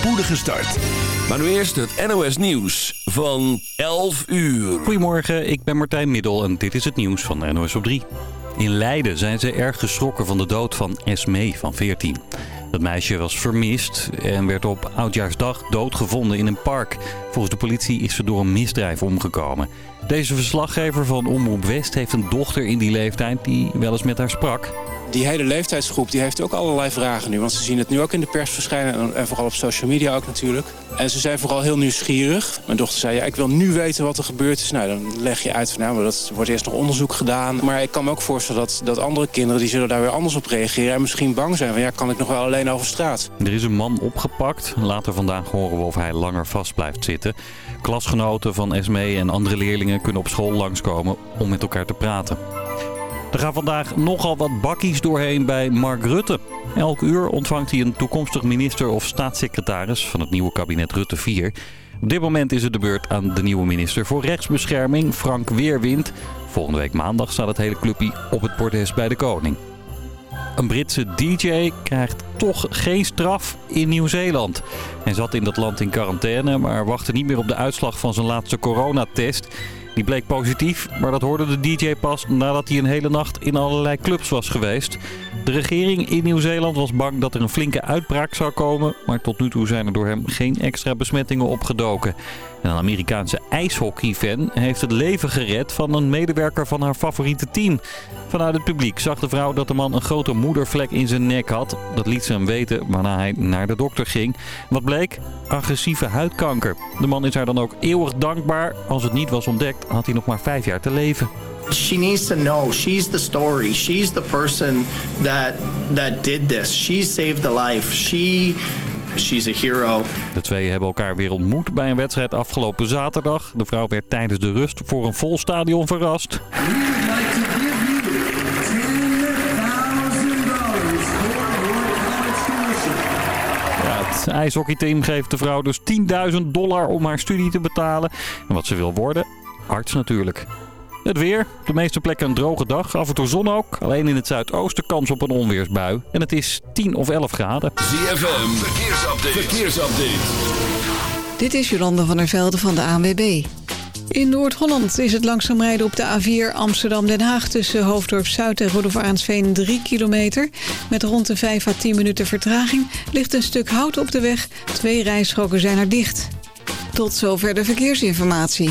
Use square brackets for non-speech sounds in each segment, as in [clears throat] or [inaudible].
spoedige start. Maar nu eerst het NOS Nieuws van 11 uur. Goedemorgen, ik ben Martijn Middel en dit is het nieuws van NOS op 3. In Leiden zijn ze erg geschrokken van de dood van Esmee van 14. Dat meisje was vermist en werd op Oudjaarsdag doodgevonden in een park. Volgens de politie is ze door een misdrijf omgekomen. Deze verslaggever van Omroep West heeft een dochter in die leeftijd die wel eens met haar sprak. Die hele leeftijdsgroep die heeft ook allerlei vragen nu. Want ze zien het nu ook in de pers verschijnen en vooral op social media ook natuurlijk. En ze zijn vooral heel nieuwsgierig. Mijn dochter zei, ja, ik wil nu weten wat er gebeurd is. Nou, dan leg je uit van, nou, maar dat wordt eerst nog onderzoek gedaan. Maar ik kan me ook voorstellen dat, dat andere kinderen... die zullen daar weer anders op reageren en misschien bang zijn. Van, ja, kan ik nog wel alleen over straat? Er is een man opgepakt. Later vandaag horen we of hij langer vast blijft zitten. Klasgenoten van Esmee en andere leerlingen kunnen op school langskomen om met elkaar te praten. Er gaan vandaag nogal wat bakkies doorheen bij Mark Rutte. Elk uur ontvangt hij een toekomstig minister of staatssecretaris van het nieuwe kabinet Rutte 4. Op dit moment is het de beurt aan de nieuwe minister voor rechtsbescherming, Frank Weerwind. Volgende week maandag staat het hele clubje op het bordes bij de koning. Een Britse DJ krijgt toch geen straf in Nieuw-Zeeland. Hij zat in dat land in quarantaine, maar wachtte niet meer op de uitslag van zijn laatste coronatest. Die bleek positief, maar dat hoorde de DJ pas nadat hij een hele nacht in allerlei clubs was geweest. De regering in Nieuw-Zeeland was bang dat er een flinke uitbraak zou komen, maar tot nu toe zijn er door hem geen extra besmettingen opgedoken. En een Amerikaanse ijshockeyfan heeft het leven gered van een medewerker van haar favoriete team. Vanuit het publiek zag de vrouw dat de man een grote moedervlek in zijn nek had. Dat liet ze hem weten waarna hij naar de dokter ging. Wat bleek? Agressieve huidkanker. De man is haar dan ook eeuwig dankbaar. Als het niet was ontdekt, had hij nog maar vijf jaar te leven. She needs she's the story. She's the person that that did this. She saved the life. She She's a hero. De twee hebben elkaar weer ontmoet bij een wedstrijd afgelopen zaterdag. De vrouw werd tijdens de rust voor een vol stadion verrast. Het ijshockeyteam geeft de vrouw dus 10.000 dollar om haar studie te betalen. En wat ze wil worden? Arts natuurlijk. Het weer. Op de meeste plekken een droge dag. Af en toe zon ook. Alleen in het zuidoosten kans op een onweersbui. En het is 10 of 11 graden. ZFM, verkeersupdate. verkeersupdate. Dit is Jolande van der Velde van de ANWB. In Noord-Holland is het langzaam rijden op de A4 Amsterdam-Den Haag... tussen Hoofddorp Zuid en Rudolf 3 kilometer. Met rond de 5 à 10 minuten vertraging ligt een stuk hout op de weg. Twee rijstroken zijn er dicht. Tot zover de verkeersinformatie.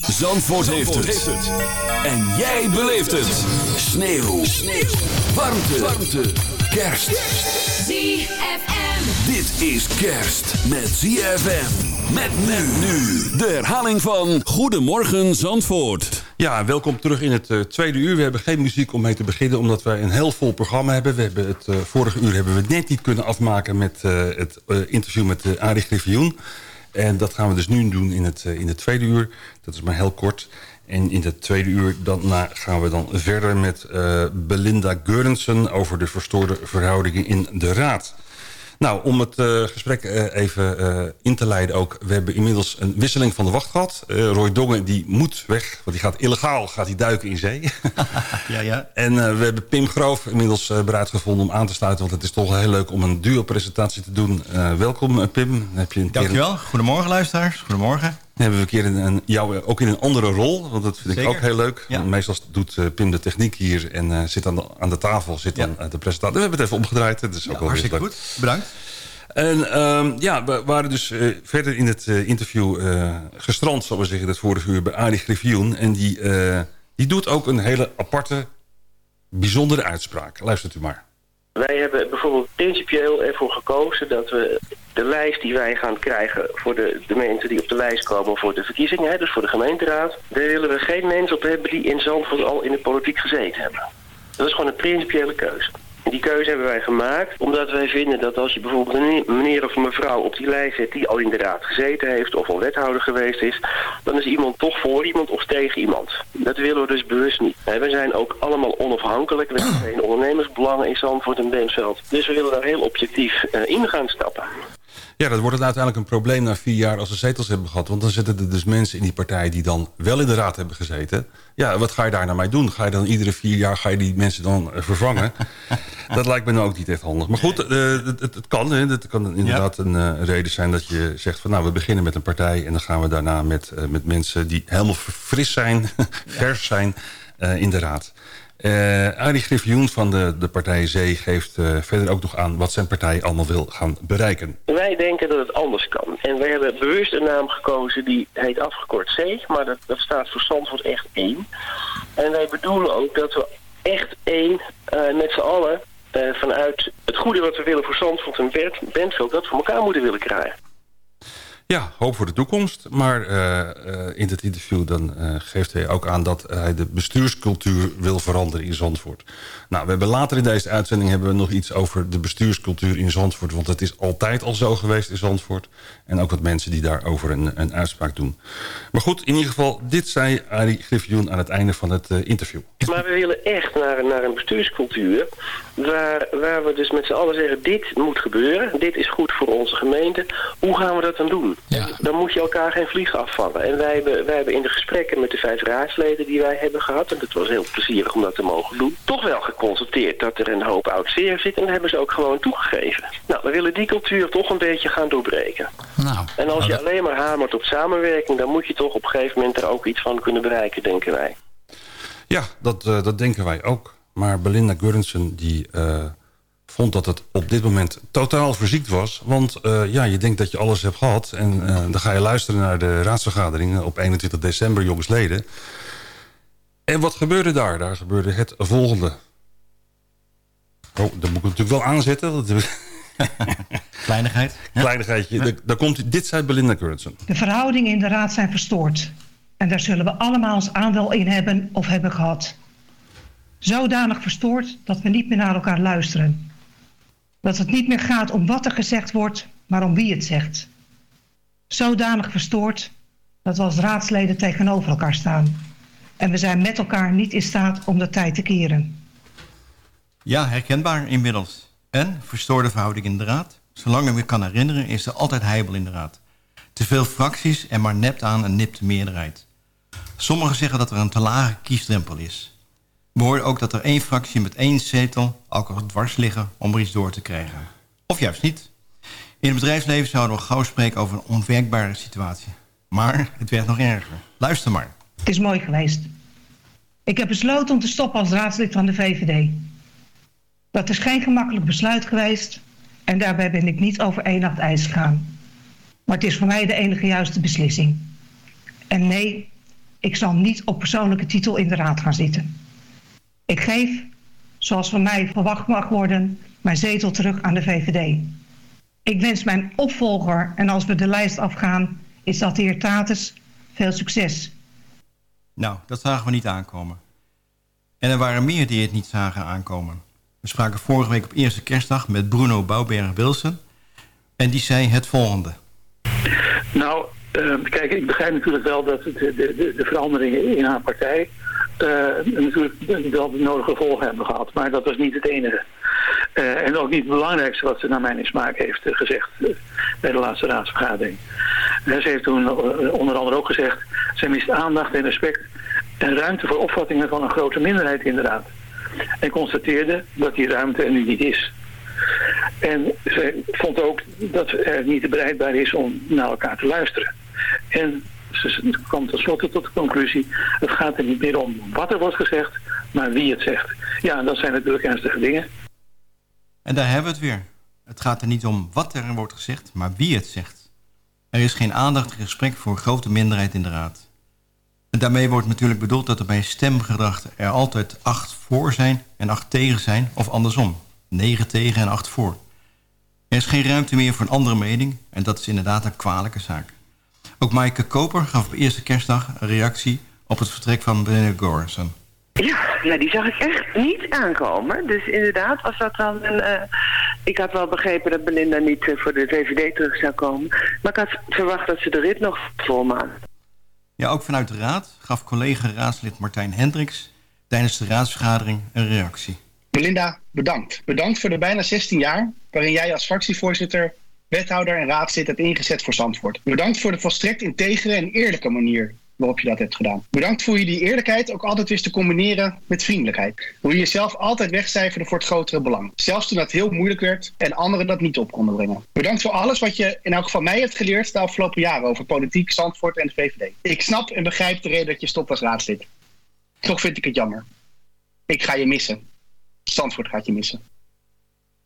Zandvoort, heeft, het. En jij beleeft het. Sneeuw. Sneeuw. Warmte. Warmte. Kerst. ZFM. Dit is kerst met ZFM. Met men nu. De herhaling van Goedemorgen Zandvoort. Ja, welkom terug in het eh, tweede uur. We hebben geen muziek om mee te beginnen, omdat wij een heel vol programma hebben. We hebben het eh, vorige uur hebben we net niet kunnen afmaken met eh, het interview met uh, Arie Griffioen. En dat gaan we dus nu doen in het, in het tweede uur. Dat is maar heel kort. En in het tweede uur daarna gaan we dan verder met Belinda Geurensen... over de verstoorde verhoudingen in de Raad. Nou, om het uh, gesprek uh, even uh, in te leiden ook. We hebben inmiddels een wisseling van de wacht gehad. Roy Dongen die moet weg, want die gaat illegaal gaat hij duiken in zee. [laughs] ja, ja. En we hebben Pim Groof inmiddels bereid gevonden om aan te sluiten. Want het is toch heel leuk om een duo-presentatie te doen. welkom Pim. Heb je een Dankjewel. Keer... Goedemorgen luisteraars. Goedemorgen. Dan hebben we een keer een, jou ook in een andere rol. Want dat vind ik ook heel leuk. Ja. Meestal doet uh, Pim de techniek hier en uh, zit aan de, aan de tafel. Zit ja. dan de presentatie. We hebben het even omgedraaid. Dat is ook ja, wel hartstikke leuk. goed. Bedankt. En ehm, ja, we waren dus eh, verder in het eh, interview eh, gestrand, zal we zeggen, het vorige uur bij Arie Griffioen. En die, eh, die doet ook een hele aparte, bijzondere uitspraak. Luistert u maar. Wij hebben bijvoorbeeld principieel ervoor gekozen dat we de lijst die wij gaan krijgen voor de, de mensen die op de lijst komen voor de verkiezingen, hè, dus voor de gemeenteraad, daar willen we geen mensen op hebben die in Zandvoort al in de politiek gezeten hebben. Dat is gewoon een principiële keuze. En die keuze hebben wij gemaakt omdat wij vinden dat als je bijvoorbeeld een meneer of mevrouw op die lijst zet die al in de raad gezeten heeft of al wethouder geweest is, dan is iemand toch voor iemand of tegen iemand. Dat willen we dus bewust niet. We zijn ook allemaal onafhankelijk. We hebben geen ondernemersbelangen in Zandvoort en Bensveld. Dus we willen daar heel objectief eh, in gaan stappen. Ja, dat wordt het uiteindelijk een probleem na vier jaar als ze zetels hebben gehad. Want dan zitten er dus mensen in die partij die dan wel in de raad hebben gezeten. Ja, wat ga je daar nou mee doen? Ga je dan iedere vier jaar ga je die mensen dan eh, vervangen? [laughs] dat lijkt me nou ook niet echt handig. Maar goed, eh, het, kan. Hè. Het kan inderdaad een eh, reden zijn dat je zegt van nou, we beginnen met een partij. En dan gaan we daarna met, met mensen die helemaal fris zijn, [laughs] vers zijn in de raad. Eh Arie Griffioen van de, de partij Zee geeft eh, verder ook nog aan wat zijn partij allemaal wil gaan bereiken. Wij denken dat het anders kan. En we hebben bewust een naam gekozen die heet afgekort C, maar dat, dat staat voor Zandvoort echt één. En wij bedoelen ook dat we echt één eh, met z'n allen vanuit het goede wat we willen voor Zandvoort en Bent- Bentveld, dat we elkaar moeten willen krijgen. Ja, hoop voor de toekomst. Maar eh, eh, in het interview dan, eh, geeft hij ook aan dat hij de bestuurscultuur wil veranderen in Zandvoort. Nou, we hebben later in deze uitzending hebben we nog iets over de bestuurscultuur in Zandvoort. Want het is altijd al zo geweest in Zandvoort. En ook wat mensen die daarover een, een uitspraak doen. Maar goed, in ieder geval, dit zei Arie Griffioen aan het einde van het interview. Maar we willen echt naar, naar een bestuurscultuur waar, waar we dus met z'n allen zeggen, dit moet gebeuren, dit is goed voor onze gemeente. Hoe gaan we dat dan doen? Dan moet je elkaar geen vliegen afvallen. En wij hebben, wij hebben in de gesprekken met de vijf raadsleden die wij hebben gehad, en het was heel plezierig om dat te mogen doen, toch wel geconstateerd dat er een hoop oud zeer zit en dat hebben ze ook gewoon toegegeven. Nou, we willen die cultuur toch een beetje gaan doorbreken. Nou, En als je alleen maar hamert op samenwerking, dan moet je toch op een gegeven moment er ook iets van kunnen bereiken, denken wij. Ja, dat, eh, dat denken wij ook. Maar Belinda Gurrensen die eh, vond dat het op dit moment totaal verziekt was. Want eh, ja, je denkt dat je alles hebt gehad. En eh, dan ga je luisteren naar de raadsvergadering op 21 december, jongsleden. En wat gebeurde daar? Daar gebeurde het volgende. Oh, dat moet ik natuurlijk wel aanzetten. Dat- [laughs] Kleinigheid. Kleinigheidje. Daar- Daar komt, dit zei Belinda Gurrensen. De verhoudingen in de raad zijn verstoord. En daar zullen we allemaal ons aandeel in hebben of hebben gehad. Zodanig verstoord dat we niet meer naar elkaar luisteren. Dat het niet meer gaat om wat er gezegd wordt, maar om wie het zegt. Zodanig verstoord dat we als raadsleden tegenover elkaar staan. En we zijn met elkaar niet in staat om de tijd te keren. Ja, herkenbaar inmiddels. En verstoorde verhouding in de raad. Zolang ik me kan herinneren is er altijd heibel in de raad. Te veel fracties en maar nept aan een nipte meerderheid. Sommigen zeggen dat er een te lage kiesdrempel is. We hoorden ook dat er één fractie met één zetel al kan dwars liggen om er iets door te krijgen. Of juist niet. In het bedrijfsleven zouden we gauw spreken over een onwerkbare situatie. Maar het werd nog erger. Luister maar. Het is mooi geweest. Ik heb besloten om te stoppen als raadslid van de VVD. Dat is geen gemakkelijk besluit geweest en daarbij ben ik niet over één nacht ijs gegaan. Maar het is voor mij de enige juiste beslissing. En nee, ik zal niet op persoonlijke titel in de raad gaan zitten. Ik geef, zoals van mij verwacht mag worden, mijn zetel terug aan de VVD. Ik wens mijn opvolger, en als we de lijst afgaan, is dat de heer Tatus, veel succes. Nou, dat zagen we niet aankomen. En er waren meer die het niet zagen aankomen. We spraken vorige week op eerste kerstdag met Bruno Bouwberg-Wilson. En die zei het volgende. Nou, eh, kijk, ik begrijp natuurlijk wel dat de, de, de, de veranderingen in haar partij natuurlijk wel de nodige gevolgen hebben gehad. Maar dat was niet het enige. Eh, en ook niet het belangrijkste wat ze naar mijn smaak heeft eh, gezegd eh, bij de laatste raadsvergadering. Eh, ze heeft toen eh, onder andere ook gezegd, zij mist aandacht en respect en ruimte voor opvattingen van een grote minderheid in de raad. En constateerde dat die ruimte er nu niet is. En zij vond ook dat er niet bereidbaar is om naar elkaar te luisteren. En ze kwam tenslotte tot de conclusie, het gaat er niet meer om wat er wordt gezegd, maar wie het zegt. Ja, dat zijn natuurlijk ernstige dingen. En daar hebben we het weer. Het gaat er niet om wat er wordt gezegd, maar wie het zegt. Er is geen aandacht en gesprek voor een grote minderheid in de raad. En daarmee wordt natuurlijk bedoeld dat er bij stemgedrag er altijd acht voor zijn en acht tegen zijn, of andersom. Negen tegen en acht voor. Er is geen ruimte meer voor een andere mening en dat is inderdaad een kwalijke zaak. Ook Maaike Koper gaf op eerste kerstdag een reactie op het vertrek van Belinda Gorson. Ja, nou die zag ik echt niet aankomen. Dus inderdaad was dat dan een... eh, ik had wel begrepen dat Belinda niet eh, voor de VVD terug zou komen. Maar ik had verwacht dat ze de rit nog volmaakt. Ja, ook vanuit de raad gaf collega-raadslid Martijn Hendricks tijdens de raadsvergadering een reactie. Belinda, bedankt. Bedankt voor de bijna 16 jaar waarin jij als fractievoorzitter, wethouder en raadslid hebt ingezet voor Zandvoort. Bedankt voor de volstrekt integere en eerlijke manier waarop je dat hebt gedaan. Bedankt voor je die eerlijkheid ook altijd wist te combineren met vriendelijkheid. Hoe je jezelf altijd wegcijferde voor het grotere belang. Zelfs toen dat heel moeilijk werd en anderen dat niet op konden brengen. Bedankt voor alles wat je in elk geval mij hebt geleerd de afgelopen jaren over politiek, Zandvoort en de VVD. Ik snap en begrijp de reden dat je stopt als raadslid. Toch vind ik het jammer. Ik ga je missen. Zandvoort gaat je missen.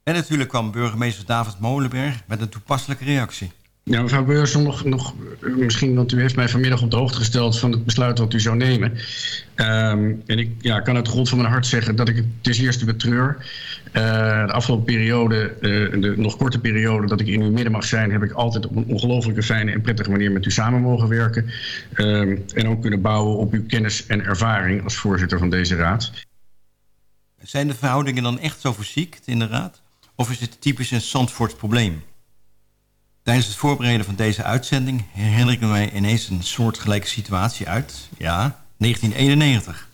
En natuurlijk kwam burgemeester David Molenberg met een toepasselijke reactie. Ja, mevrouw Beurson, nog, nog, eh, misschien, want u heeft mij vanmiddag op de hoogte gesteld van het besluit wat u zou nemen. Ehm, en ik ja, kan uit grond van mijn hart zeggen dat ik het ten eerste betreur. Eh, de afgelopen periode, eh, de nog korte periode dat ik in uw midden mag zijn, heb ik altijd op een ongelooflijke fijne en prettige manier met u samen mogen werken. Ehm, en ook kunnen bouwen op uw kennis en ervaring als voorzitter van deze raad. Zijn de verhoudingen dan echt zo verziekt in de raad? Of is dit typisch een Zandvoorts probleem? Tijdens het voorbereiden van deze uitzending herinner ik mij ineens een soortgelijke situatie uit. Ja, 1991.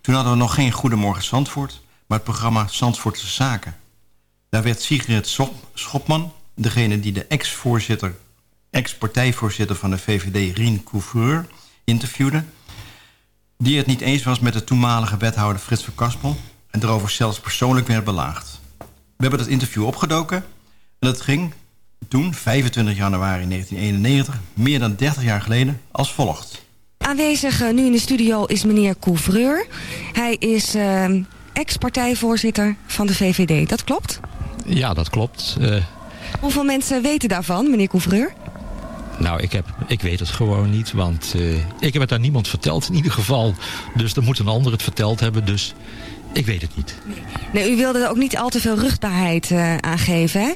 Toen hadden we nog geen Goedemorgen Zandvoort, maar het programma Zandvoortse Zaken. Daar werd Sigrid Schop- Schopman, degene die de ex-voorzitter, ex-partijvoorzitter van de VVD Rien Couvreur interviewde, die het niet eens was met de toenmalige wethouder Frits van Kaspel en erover zelfs persoonlijk werd belaagd. We hebben dat interview opgedoken en dat ging toen, 25 januari 1991, meer dan 30 jaar geleden, als volgt. Aanwezig eh, nu in de studio is meneer Couvreur. Hij is eh, ex-partijvoorzitter van de VVD. Dat klopt? Ja, dat klopt. Eh, Hoeveel mensen weten daarvan, meneer Couvreur? nou, ik, heb, ik weet het gewoon niet, want eh, ik heb het aan niemand verteld in ieder geval. Dus dan moet een ander het verteld hebben, dus ik weet het niet. Nee, u wilde er ook niet al te veel rugbaarheid eh, aan geven, hè?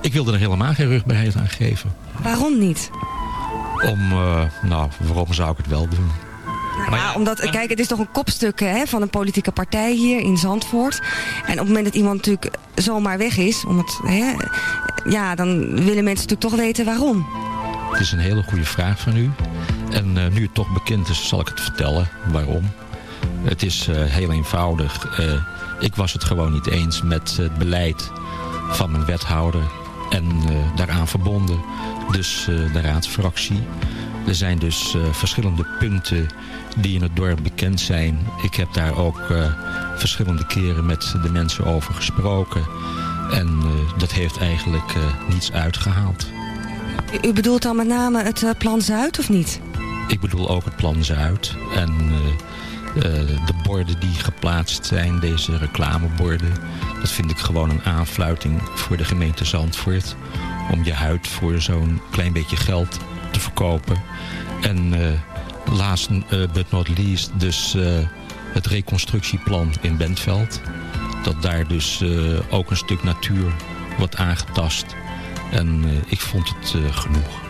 Ik wilde er helemaal geen rugbaarheid aan geven. Waarom niet? Om, eh, nou, waarom zou ik het wel doen? Nou ja, omdat, kijk, het is toch een kopstuk hè, van een politieke partij hier in Zandvoort. En op het moment dat iemand natuurlijk zomaar weg is, om het, hè, ja, dan willen mensen natuurlijk toch weten waarom. Het is een hele goede vraag van u. En eh, nu het toch bekend is, zal ik het vertellen waarom. Het is eh, heel eenvoudig. Eh, ik was het gewoon niet eens met het beleid van mijn wethouder en eh, daaraan verbonden. Dus de raadsfractie. Er zijn dus verschillende punten die in het dorp bekend zijn. Ik heb daar ook verschillende keren met de mensen over gesproken. En dat heeft eigenlijk niets uitgehaald. U, bedoelt dan met name het Plan Zuid, of niet? Ik bedoel ook het Plan Zuid. En de borden die geplaatst zijn, deze reclameborden... dat vind ik gewoon een aanfluiting voor de gemeente Zandvoort... om je huid voor zo'n klein beetje geld te verkopen. En eh, last eh, but not least dus eh, het reconstructieplan in Bentveld. Dat daar dus eh, ook een stuk natuur wordt aangetast. En eh, ik vond het eh, genoeg.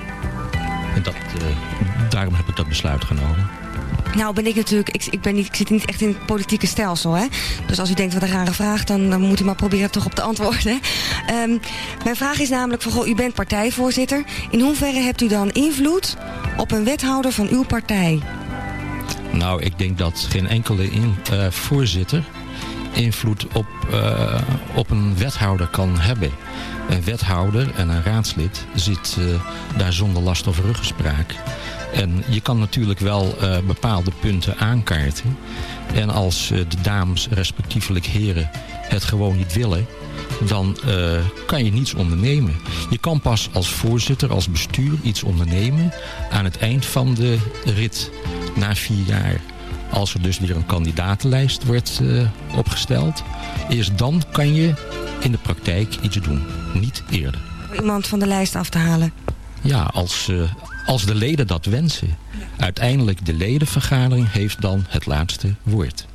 En dat, eh, daarom heb ik dat besluit genomen. Nou ben ik natuurlijk, ik, ik, ben niet, ik zit niet echt in het politieke stelsel. Hè? Dus als u denkt wat een rare vraag, dan, dan moet u maar proberen toch op te antwoorden. [laughs] Ehm, mijn vraag is namelijk van, goh, u bent partijvoorzitter. In hoeverre hebt u dan invloed op een wethouder van uw partij? Nou, ik denk dat geen enkele eh, voorzitter invloed op, eh, op een wethouder kan hebben. Een wethouder en een raadslid zit eh, daar zonder last of ruggespraak. En je kan natuurlijk wel eh, bepaalde punten aankaarten. En als eh, de dames, respectievelijk heren, het gewoon niet willen... dan eh, kan je niets ondernemen. Je kan pas als voorzitter, als bestuur iets ondernemen... aan het eind van de rit, na vier jaar als er dus weer een kandidatenlijst wordt opgesteld. Eerst dan kan je in de praktijk iets doen, niet eerder. Om iemand van de lijst af te halen. Ja, als, als de leden dat wensen. Uiteindelijk de ledenvergadering heeft dan het laatste woord.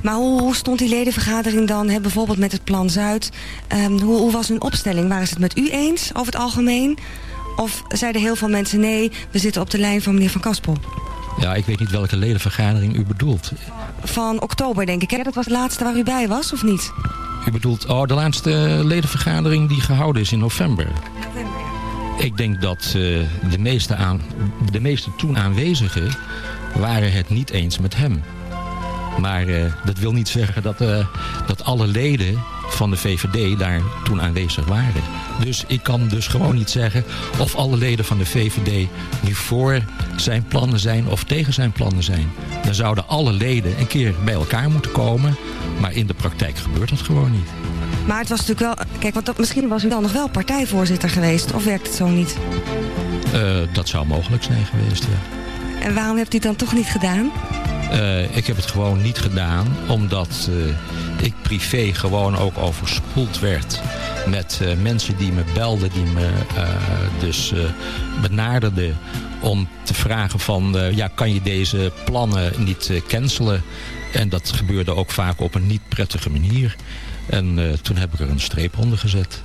Maar hoe, hoe stond die ledenvergadering dan, hè, bijvoorbeeld met het Plan Zuid? Ehm, hoe, hoe was hun opstelling? Waren ze het met u eens over het algemeen? Of zeiden heel veel mensen nee, we zitten op de lijn van meneer Van Kaspel? Ja, ik weet niet welke ledenvergadering u bedoelt. Van oktober denk ik, hè? Dat was het laatste waar u bij was, of niet? U bedoelt oh, de laatste ledenvergadering die gehouden is in november. Ik denk dat eh, de, meeste aan, de meeste toen aanwezigen waren het niet eens met hem. Maar eh, dat wil niet zeggen dat, eh, dat alle leden van de VVD daar toen aanwezig waren. Dus ik kan dus gewoon niet zeggen of alle leden van de VVD nu voor zijn plannen zijn of tegen zijn plannen zijn. Dan zouden alle leden een keer bij elkaar moeten komen. Maar in de praktijk gebeurt dat gewoon niet. Maar het was natuurlijk wel... Kijk, want dat, misschien was u dan nog wel partijvoorzitter geweest. Of werkt het zo niet? Eh, dat zou mogelijk zijn geweest, ja. En waarom hebt u het dan toch niet gedaan? Eh, ik heb het gewoon niet gedaan omdat eh, ik privé gewoon ook overspoeld werd met eh, mensen die me belden, die me dus benaderden om te vragen van ja, kan je deze plannen niet cancelen? En dat gebeurde ook vaak op een niet prettige manier. En toen heb ik er een streep onder gezet.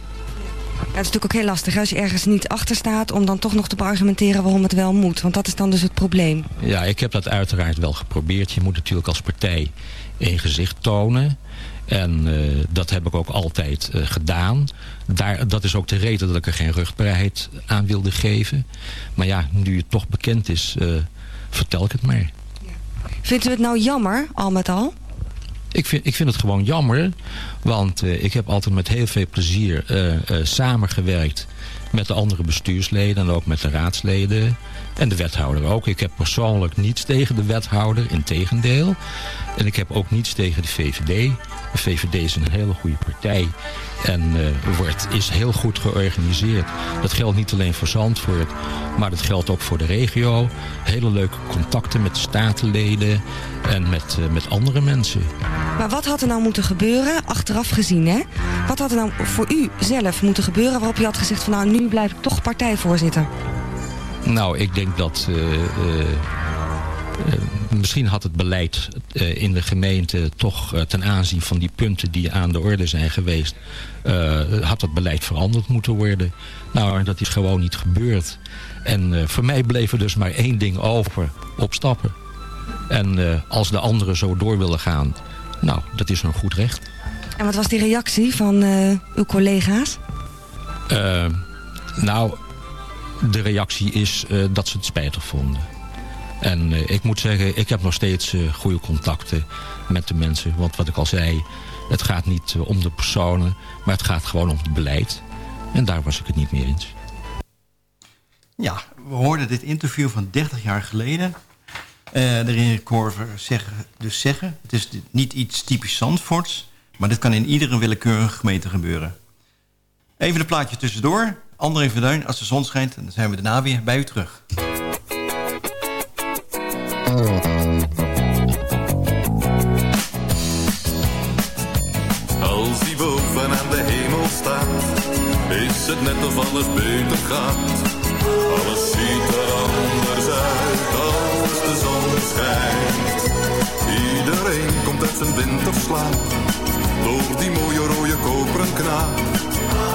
Ja, het is natuurlijk ook heel lastig als je ergens niet achter staat... om dan toch nog te beargumenteren waarom het wel moet. Want dat is dan dus het probleem. Ja, ik heb dat uiteraard wel geprobeerd. Je moet natuurlijk als partij een gezicht tonen. En eh, dat heb ik ook altijd eh, gedaan. Daar, dat is ook de reden dat ik er geen rugbaarheid aan wilde geven. Maar ja, nu het toch bekend is, eh, vertel ik het maar. Vindt u het nou jammer, al met al? Ik vind, ik vind het gewoon jammer, want eh, ik heb altijd met heel veel plezier eh, eh, samengewerkt met de andere bestuursleden en ook met de raadsleden en de wethouder ook. Ik heb persoonlijk niets tegen de wethouder, in tegendeel. En ik heb ook niets tegen de VVD. De VVD is een hele goede partij en eh, wordt, is heel goed georganiseerd. Dat geldt niet alleen voor Zandvoort, maar dat geldt ook voor de regio. Hele leuke contacten met statenleden en met, eh, met andere mensen. Maar wat had er nou moeten gebeuren, achteraf gezien, hè? Wat had er nou voor u zelf moeten gebeuren waarop u had gezegd van... nou, nu blijf ik toch partijvoorzitter? Nou, ik denk dat... eh, eh, eh, misschien had het beleid in de gemeente toch ten aanzien van die punten die aan de orde zijn geweest... had dat beleid veranderd moeten worden. Nou, dat is gewoon niet gebeurd. En voor mij bleef er dus maar één ding over, opstappen. En als de anderen zo door willen gaan, nou, dat is een goed recht. En wat was die reactie van uw collega's? Nou, de reactie is eh, dat ze het spijtig vonden. En eh, ik moet zeggen, ik heb nog steeds eh, goede contacten met de mensen. Want wat ik al zei, het gaat niet om de personen, maar het gaat gewoon om het beleid. En daar was ik het niet meer eens. Ja, we hoorden dit interview van 30 jaar geleden. De heer Korver zeggen, dus zeggen... het is niet iets typisch Zandvoorts... maar dit kan in iedere willekeurige gemeente gebeuren. Even een plaatje tussendoor. André Verduin, als de zon schijnt... dan zijn we daarna weer bij u terug. Als die boven aan de hemel staat, is het net of alles beter gaat. Alles ziet er anders uit als de zon schijnt. Iedereen komt uit zijn winterslaap, door die mooie rode koperen knaap.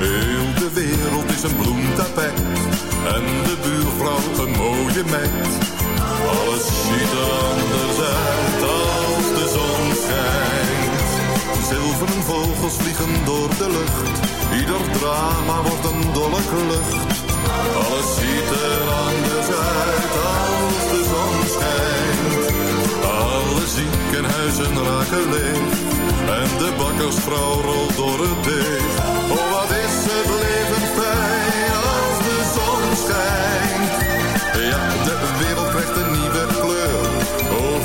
Heel de wereld is een bloemtapijt en de buurvrouw een mooie meid. Alles ziet er anders uit als de zon schijnt. Zilveren vogels vliegen door de lucht, ieder drama wordt een dolle klucht. Alles ziet er anders uit als de zon schijnt. Alle ziekenhuizen raken leeg en de bakkersvrouw rolt door het deeg.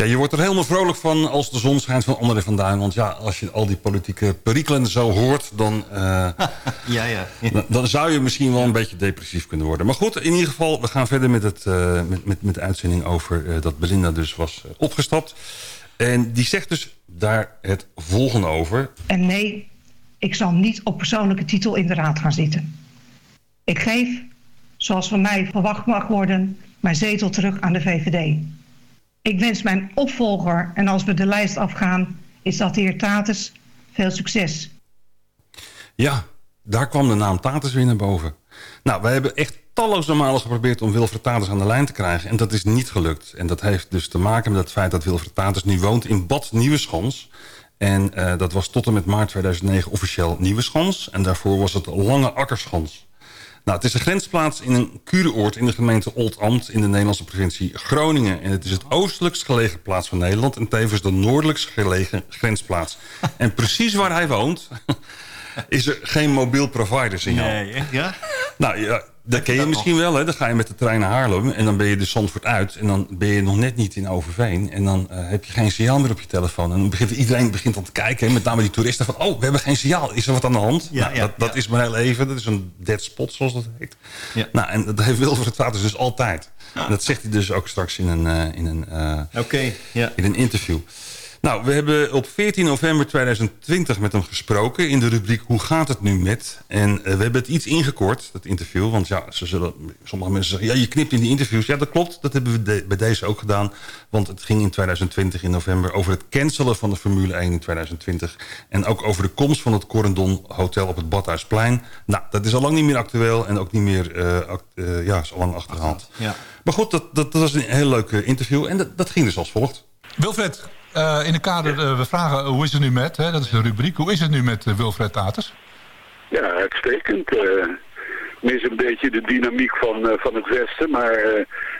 Ja, je wordt er helemaal vrolijk van als de zon schijnt van André van Duin. Want ja, als je al die politieke perikelen zo hoort... dan, eh, [laughs] Ja, ja. dan, dan zou je misschien wel een beetje depressief kunnen worden. Maar goed, in ieder geval, we gaan verder met, het, eh, met, met, met de uitzending over eh, dat Belinda dus was opgestapt. En die zegt dus daar het volgende over. En nee, ik zal niet op persoonlijke titel in de raad gaan zitten. Ik geef, zoals van mij verwacht mag worden, mijn zetel terug aan de VVD. Ik wens mijn opvolger, en als we de lijst afgaan, is dat de heer Tatus, veel succes. Ja, daar kwam de naam Tatus weer naar boven. Nou, wij hebben echt talloze malen geprobeerd om Wilfred Tatus aan de lijn te krijgen. En dat is niet gelukt. En dat heeft dus te maken met het feit dat Wilfred Tatus nu woont in Bad Nieuweschans. En eh, dat was tot en met maart 2009 officieel Nieuweschans. En daarvoor was het Lange Akkerschans. Nou, het is een grensplaats in een kuuroord in de gemeente Oldambt in de Nederlandse provincie Groningen. En het is het oostelijkst gelegen plaats van Nederland en tevens de noordelijkst gelegen grensplaats. [laughs] En precies waar hij woont [laughs] is er geen mobiel provider signaal. Nee, ja? Nou ja, dat ken je misschien wel. Hè? Dan ga je met de trein naar Haarlem en dan ben je de Zandvoort uit. En dan ben je nog net niet in Overveen. En dan eh, heb je geen signaal meer op je telefoon. En dan begint iedereen begint dan te kijken. Hè? Met name die toeristen van, oh, we hebben geen signaal. Is er wat aan de hand? Ja, Nou, ja, dat dat is mijn hele leven. Dat is een dead spot, zoals dat heet. Nou, en dat heeft Wilfred Tatus dus altijd. En dat zegt hij dus ook straks in een, eh, in een, eh, Oké, ja. in een interview. Nou, we hebben op 14 november 2020 met hem gesproken... in de rubriek Hoe gaat het nu met? En eh, we hebben het iets ingekort, dat interview. Want ja, ze zullen, sommige mensen zeggen... ja, je knipt in die interviews. Ja, dat klopt. Dat hebben we de- bij deze ook gedaan. Want het ging in 2020 in november... over het cancelen van de Formule 1 in 2020. En ook over de komst van het Corendon Hotel op het Badhuisplein. Nou, dat is al lang niet meer actueel... en ook niet meer eh, act- eh, ja, is al lang achterhaald. Ja. Maar goed, dat, dat, dat was een heel leuk interview. En dat, dat ging dus als volgt. Wilfred, eh, in de kader, eh, we vragen eh, hoe is het nu met, hè, dat is de rubriek, hoe is het nu met Wilfred Taters? Ja, uitstekend. eh mis een beetje de dynamiek van, van het Westen, maar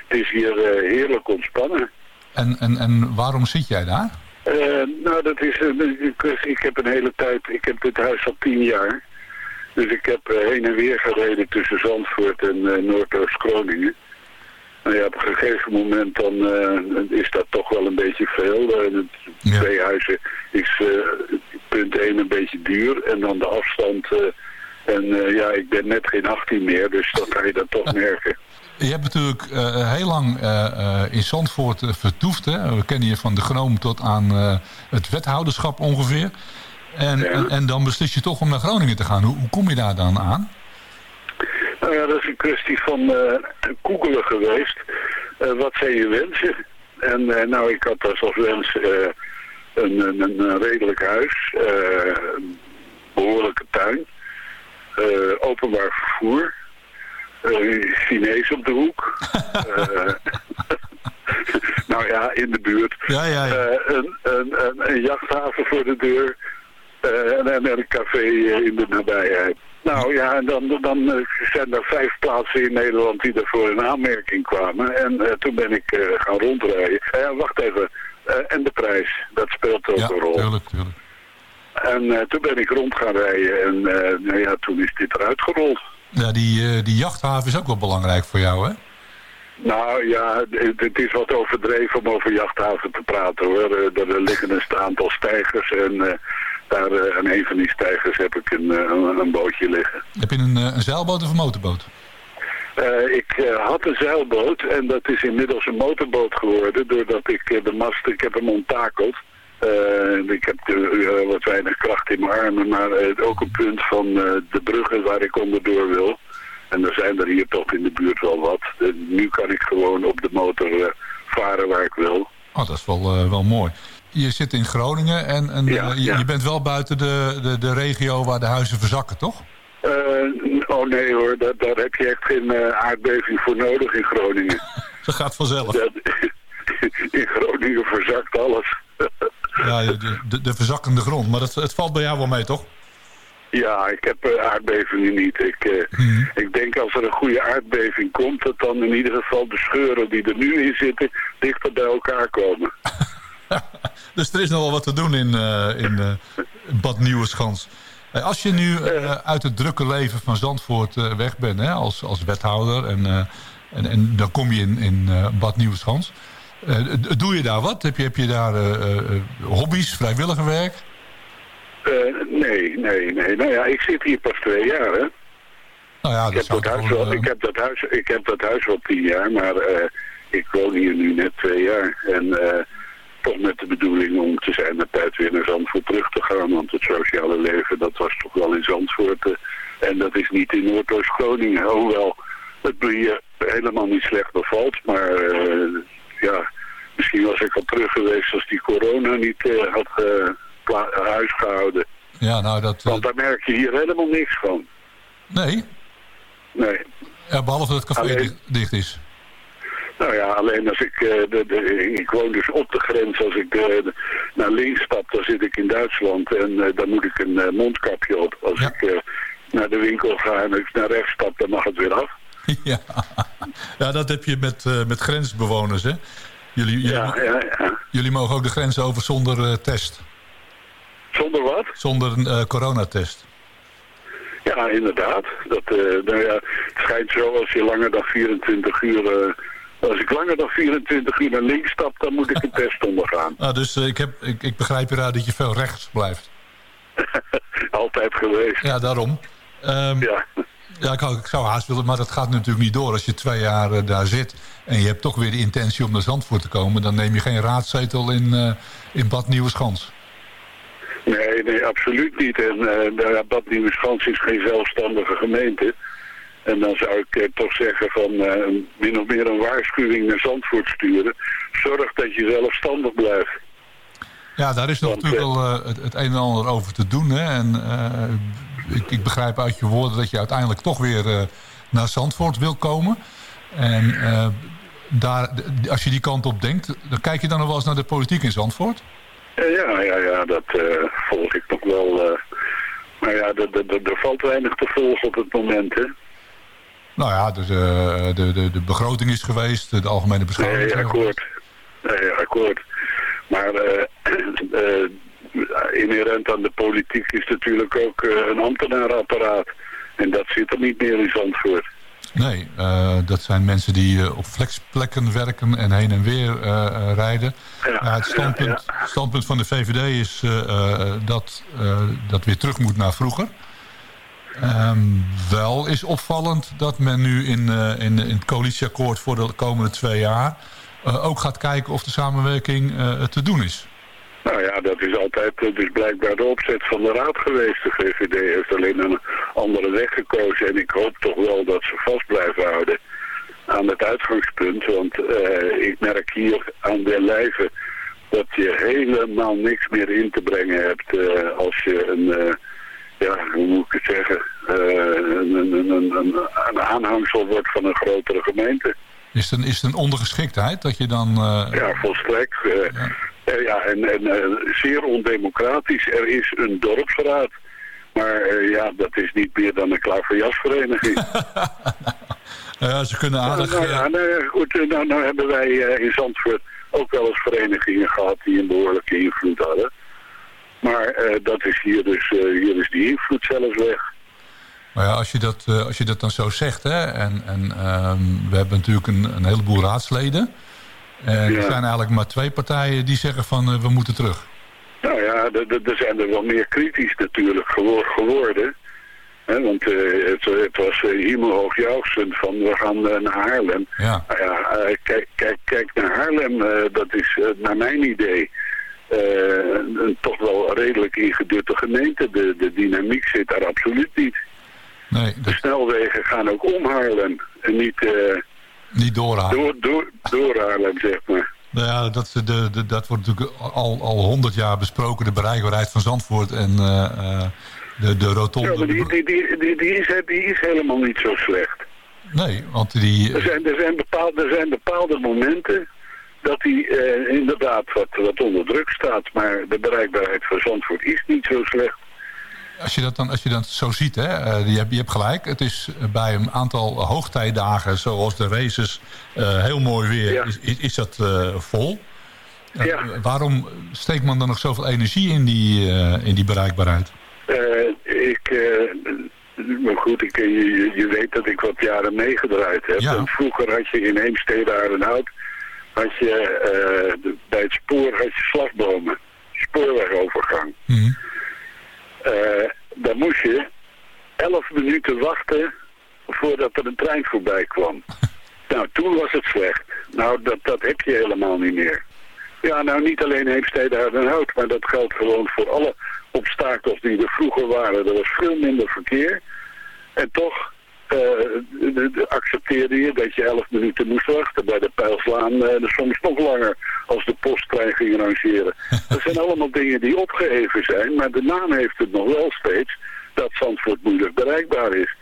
het is hier heerlijk ontspannen. En, en, en waarom zit jij daar? Nou, dat is kwestie. Ik heb een hele tijd, ik heb dit huis al tien jaar. Dus ik heb heen en weer gereden tussen Zandvoort en Noordoost-Groningen. Nou ja, op een gegeven moment dan eh, is dat toch wel een beetje veel. Eh, het- Twee huizen is eh, punt 1 een beetje duur en dan de afstand. en ja, ik ben net geen 18 meer, dus dan kan je dat toch [laughs] merken. Je hebt natuurlijk heel lang in Zandvoort vertoefd. Hè? We kennen je van de Genoom tot aan het wethouderschap ongeveer. En, en, en dan beslis je toch om naar Groningen te gaan. Hoe, hoe kom je daar dan aan? Nou ja, dat is een kwestie van googelen geweest. Eh, wat zijn je wensen? En eh, nou, ik had dus als wens een, een, een redelijk huis, een behoorlijke tuin, openbaar vervoer, Chinees op de hoek. [laughs] Nou ja, in de buurt. Ja, ja, een, een, een, een jachthaven voor de deur. Eh, en, en een café eh, in de nabijheid. Nou ja, en dan, dan eh, zijn er vijf plaatsen in Nederland die daarvoor in aanmerking kwamen. En toen ben ik gaan rondrijden. Wacht even. En de prijs, dat speelt ook een rol. Tuurlijk, tuurlijk. En toen ben ik rond gaan rijden en nou ja, toen is dit eruit gerold. Ja, die, die jachthaven is ook wel belangrijk voor jou, hè? Nou ja, het het is wat overdreven om over jachthaven te praten hoor. Er, er liggen een aantal stijgers en daar, eh, aan een van die stijgers heb ik een, eh, een, een bootje liggen. Heb je een, eh, een zeilboot of een motorboot? Ik had een zeilboot en dat is inmiddels een motorboot geworden doordat ik de mast, ik heb hem onttakeld. Ik heb wat weinig kracht in mijn armen, maar ook een punt van de bruggen waar ik onderdoor wil. En er zijn er hier toch in de buurt wel wat. Nu kan ik gewoon op de motor varen waar ik wil. Oh, dat is wel, wel mooi. Je zit in Groningen en, en eh, je, je bent wel buiten de, de, de regio waar de huizen verzakken, toch? Eh, oh nee hoor, daar, daar heb je echt geen eh, aardbeving voor nodig in Groningen. [laughs] Dat gaat vanzelf. Dat- [laughs] in Groningen verzakt alles. [laughs] Ja, de, de, de verzakkende grond. Maar dat, het valt bij jou wel mee, toch? Ja, ik heb aardbevingen niet. Ik, eh, ik denk als er een goede aardbeving komt, dat dan in ieder geval de scheuren die er nu in zitten, dichter bij elkaar komen. [laughs] Dus er is nog wel wat te doen in, eh, in eh, Bad Nieuweschans. Eh, Als je nu uit het drukke leven van Zandvoort weg bent hè, als, als wethouder... En, en, en dan kom je in, in Bad Nieuweschans. Doe je daar wat? Heb je, heb je daar hobby's, vrijwilligerwerk? Nee, nee, nee. Nou ja, ik zit hier pas twee jaar, hè. Nou ja, ik, heb dat huis wel, ik, heb dat huis, ik heb dat huis wel tien jaar, maar ik woon hier nu net twee jaar. En toch met de bedoeling om te zijn de tijd weer naar Zandvoort terug te gaan. Want het sociale leven, dat was toch wel in Zandvoort. eh, en dat is niet in Noordoost-Groningen. Hoewel het hier helemaal niet slecht bevalt. Maar eh, ja, misschien was ik al terug geweest als die corona niet eh, had eh, pla- huis gehouden. Ja, nou dat... Want daar merk je hier helemaal niks van. Nee? Nee. Ja, behalve dat het café Alleen- dicht is. Nou ja, alleen als ik, eh, de, de, ik woon dus op de grens, als ik eh, naar links stap, dan zit ik in Duitsland en eh, dan moet ik een mondkapje op. Als ik naar de winkel ga en ik naar rechts stap, dan mag het weer af. [laughs] ja. ja, dat heb je met, met grensbewoners, hè? Jullie, jullie, Ja, ja, ja. jullie mogen ook de grens over zonder test. Zonder wat? Zonder een coronatest. Ja, inderdaad. Dat, nou ja, het schijnt zo, als je langer dan 24 uur... als ik langer dan 24 uur naar links stap, dan moet ik een test [laughs] ondergaan. Ah, dus eh, ik, heb, ik, ik begrijp eruit dat je veel rechts blijft. [laughs] Altijd geweest. Ja, daarom. Ehm, ja. Ja, ik, zou haast willen, maar dat gaat natuurlijk niet door. Als je twee jaar eh, daar zit en je hebt toch weer de intentie om naar Zandvoort te komen... dan neem je geen raadzetel in, eh, in Bad Nieuweschans. Nee, nee, absoluut niet. En nou ja, Bad Nieuweschans is geen zelfstandige gemeente. En dan zou ik eh, toch zeggen van eh, min of meer een waarschuwing naar Zandvoort sturen. Zorg dat je zelfstandig blijft. Ja, daar is nog natuurlijk wel eh, het, het een en ander over te doen. Hè? En eh, ik, ik begrijp uit je woorden dat je uiteindelijk toch weer eh, naar Zandvoort wil komen. En eh, daar, als je die kant op denkt, dan kijk je dan nog wel eens naar de politiek in Zandvoort? Eh, ja, ja, ja, dat eh, volg ik nog wel. eh. maar ja, er valt weinig te volgen op het moment, hè. Nou ja, dus, eh, de, de, de begroting is geweest, de algemene beschouwing is Nee, akkoord. Nee, akkoord. Maar eh, [clears throat] eh, inherent aan de politiek is natuurlijk ook een ambtenarenapparaat. En dat zit er niet meer in Zandvoort. Nee, dat zijn mensen die op flexplekken werken en heen en weer rijden. Ja, het standpunt, standpunt van de VVD is dat dat weer terug moet naar vroeger. Ehm, wel is opvallend dat men nu in, eh, in, in het coalitieakkoord voor de komende twee jaar... eh, ook gaat kijken of de samenwerking eh, te doen is. Nou ja, dat is altijd dus blijkbaar de opzet van de raad geweest. De VVD heeft alleen een andere weg gekozen. En ik hoop toch wel dat ze vast blijven houden aan het uitgangspunt. Want ik merk hier aan de lijve dat je helemaal niks meer in te brengen hebt als je een, ja, hoe moet ik het zeggen, eh, een, een, een, een, een aanhangsel wordt van een grotere gemeente. Is het een, is het een ondergeschiktheid dat je dan... eh, Ja, volstrekt. eh, eh, ja, en, en zeer ondemocratisch. Er is een dorpsraad. Maar ja, dat is niet meer dan een klaverjasvereniging. [laughs] ja, ze kunnen aardig... Nou, ja, nou, ja, goed, eh, nou, nou hebben wij in Zandvoort ook wel eens verenigingen gehad die een behoorlijke invloed hadden. Maar eh, dat is hier dus, eh, hier is die invloed zelfs weg. Maar ja, als je dat, eh, als je dat dan zo zegt, hè, en, en ehm, we hebben natuurlijk een, een heleboel raadsleden. En er zijn eigenlijk maar twee partijen die zeggen van we moeten terug. Nou ja, er- zijn er wel meer kritisch natuurlijk gewo- geworden. Hè, want het, het was hemelhoog juichend van we gaan naar Haarlem. Ja. Nou ja, kijk, kijk, kijk naar Haarlem, dat is naar mijn idee een, een toch wel redelijk ingedutte gemeente. De, de dynamiek zit daar absoluut niet. Nee, De snelwegen gaan ook om Haarlem en niet, eh, Niet doorhalen. door, door, door Haarlem, zeg maar. Nou ja, dat, de, de, dat wordt natuurlijk al al honderd jaar besproken, de bereikbaarheid van Zandvoort en eh, eh, de, de rotonde. Ja, maar die, die, die, die, die, is, die is helemaal niet zo slecht. Nee, want die... Er zijn, er zijn, bepaalde, er zijn bepaalde momenten dat hij eh, inderdaad wat, wat onder druk staat. Maar de bereikbaarheid van Zandvoort is niet zo slecht. Als je dat dan als je dat zo ziet, hè, eh, je, hebt, je hebt gelijk. Het is bij een aantal hoogtijdagen, zoals de races, eh, heel mooi weer, is, is, is dat vol. Waarom steekt man dan nog zoveel energie in die, in die bereikbaarheid? Ik, maar goed, ik, je, je- weet dat ik wat jaren meegedraaid heb. En vroeger had je in Heemstede Aardenhout, had je eh, de- bij het spoor had je slagbomen, spoorwegovergang. Eh, daar moest je elf minuten wachten voordat er een trein voorbij kwam. [laughs] nou, toen was het slecht. Nou, dat, dat heb je helemaal niet meer. Ja, nou niet alleen Heemstede Aardenhout, maar dat geldt gewoon voor alle obstakels die er vroeger waren. Er was veel minder verkeer. En toch eh, de- de- accepteerde je dat je elf minuten moest wachten. Bij de Pijlslaan eh, soms nog langer als de posttrein ging rangeren. [laughs] Dat zijn allemaal dingen die opgeheven zijn, maar de naam heeft het nog wel steeds dat Zandvoort moeilijk bereikbaar is.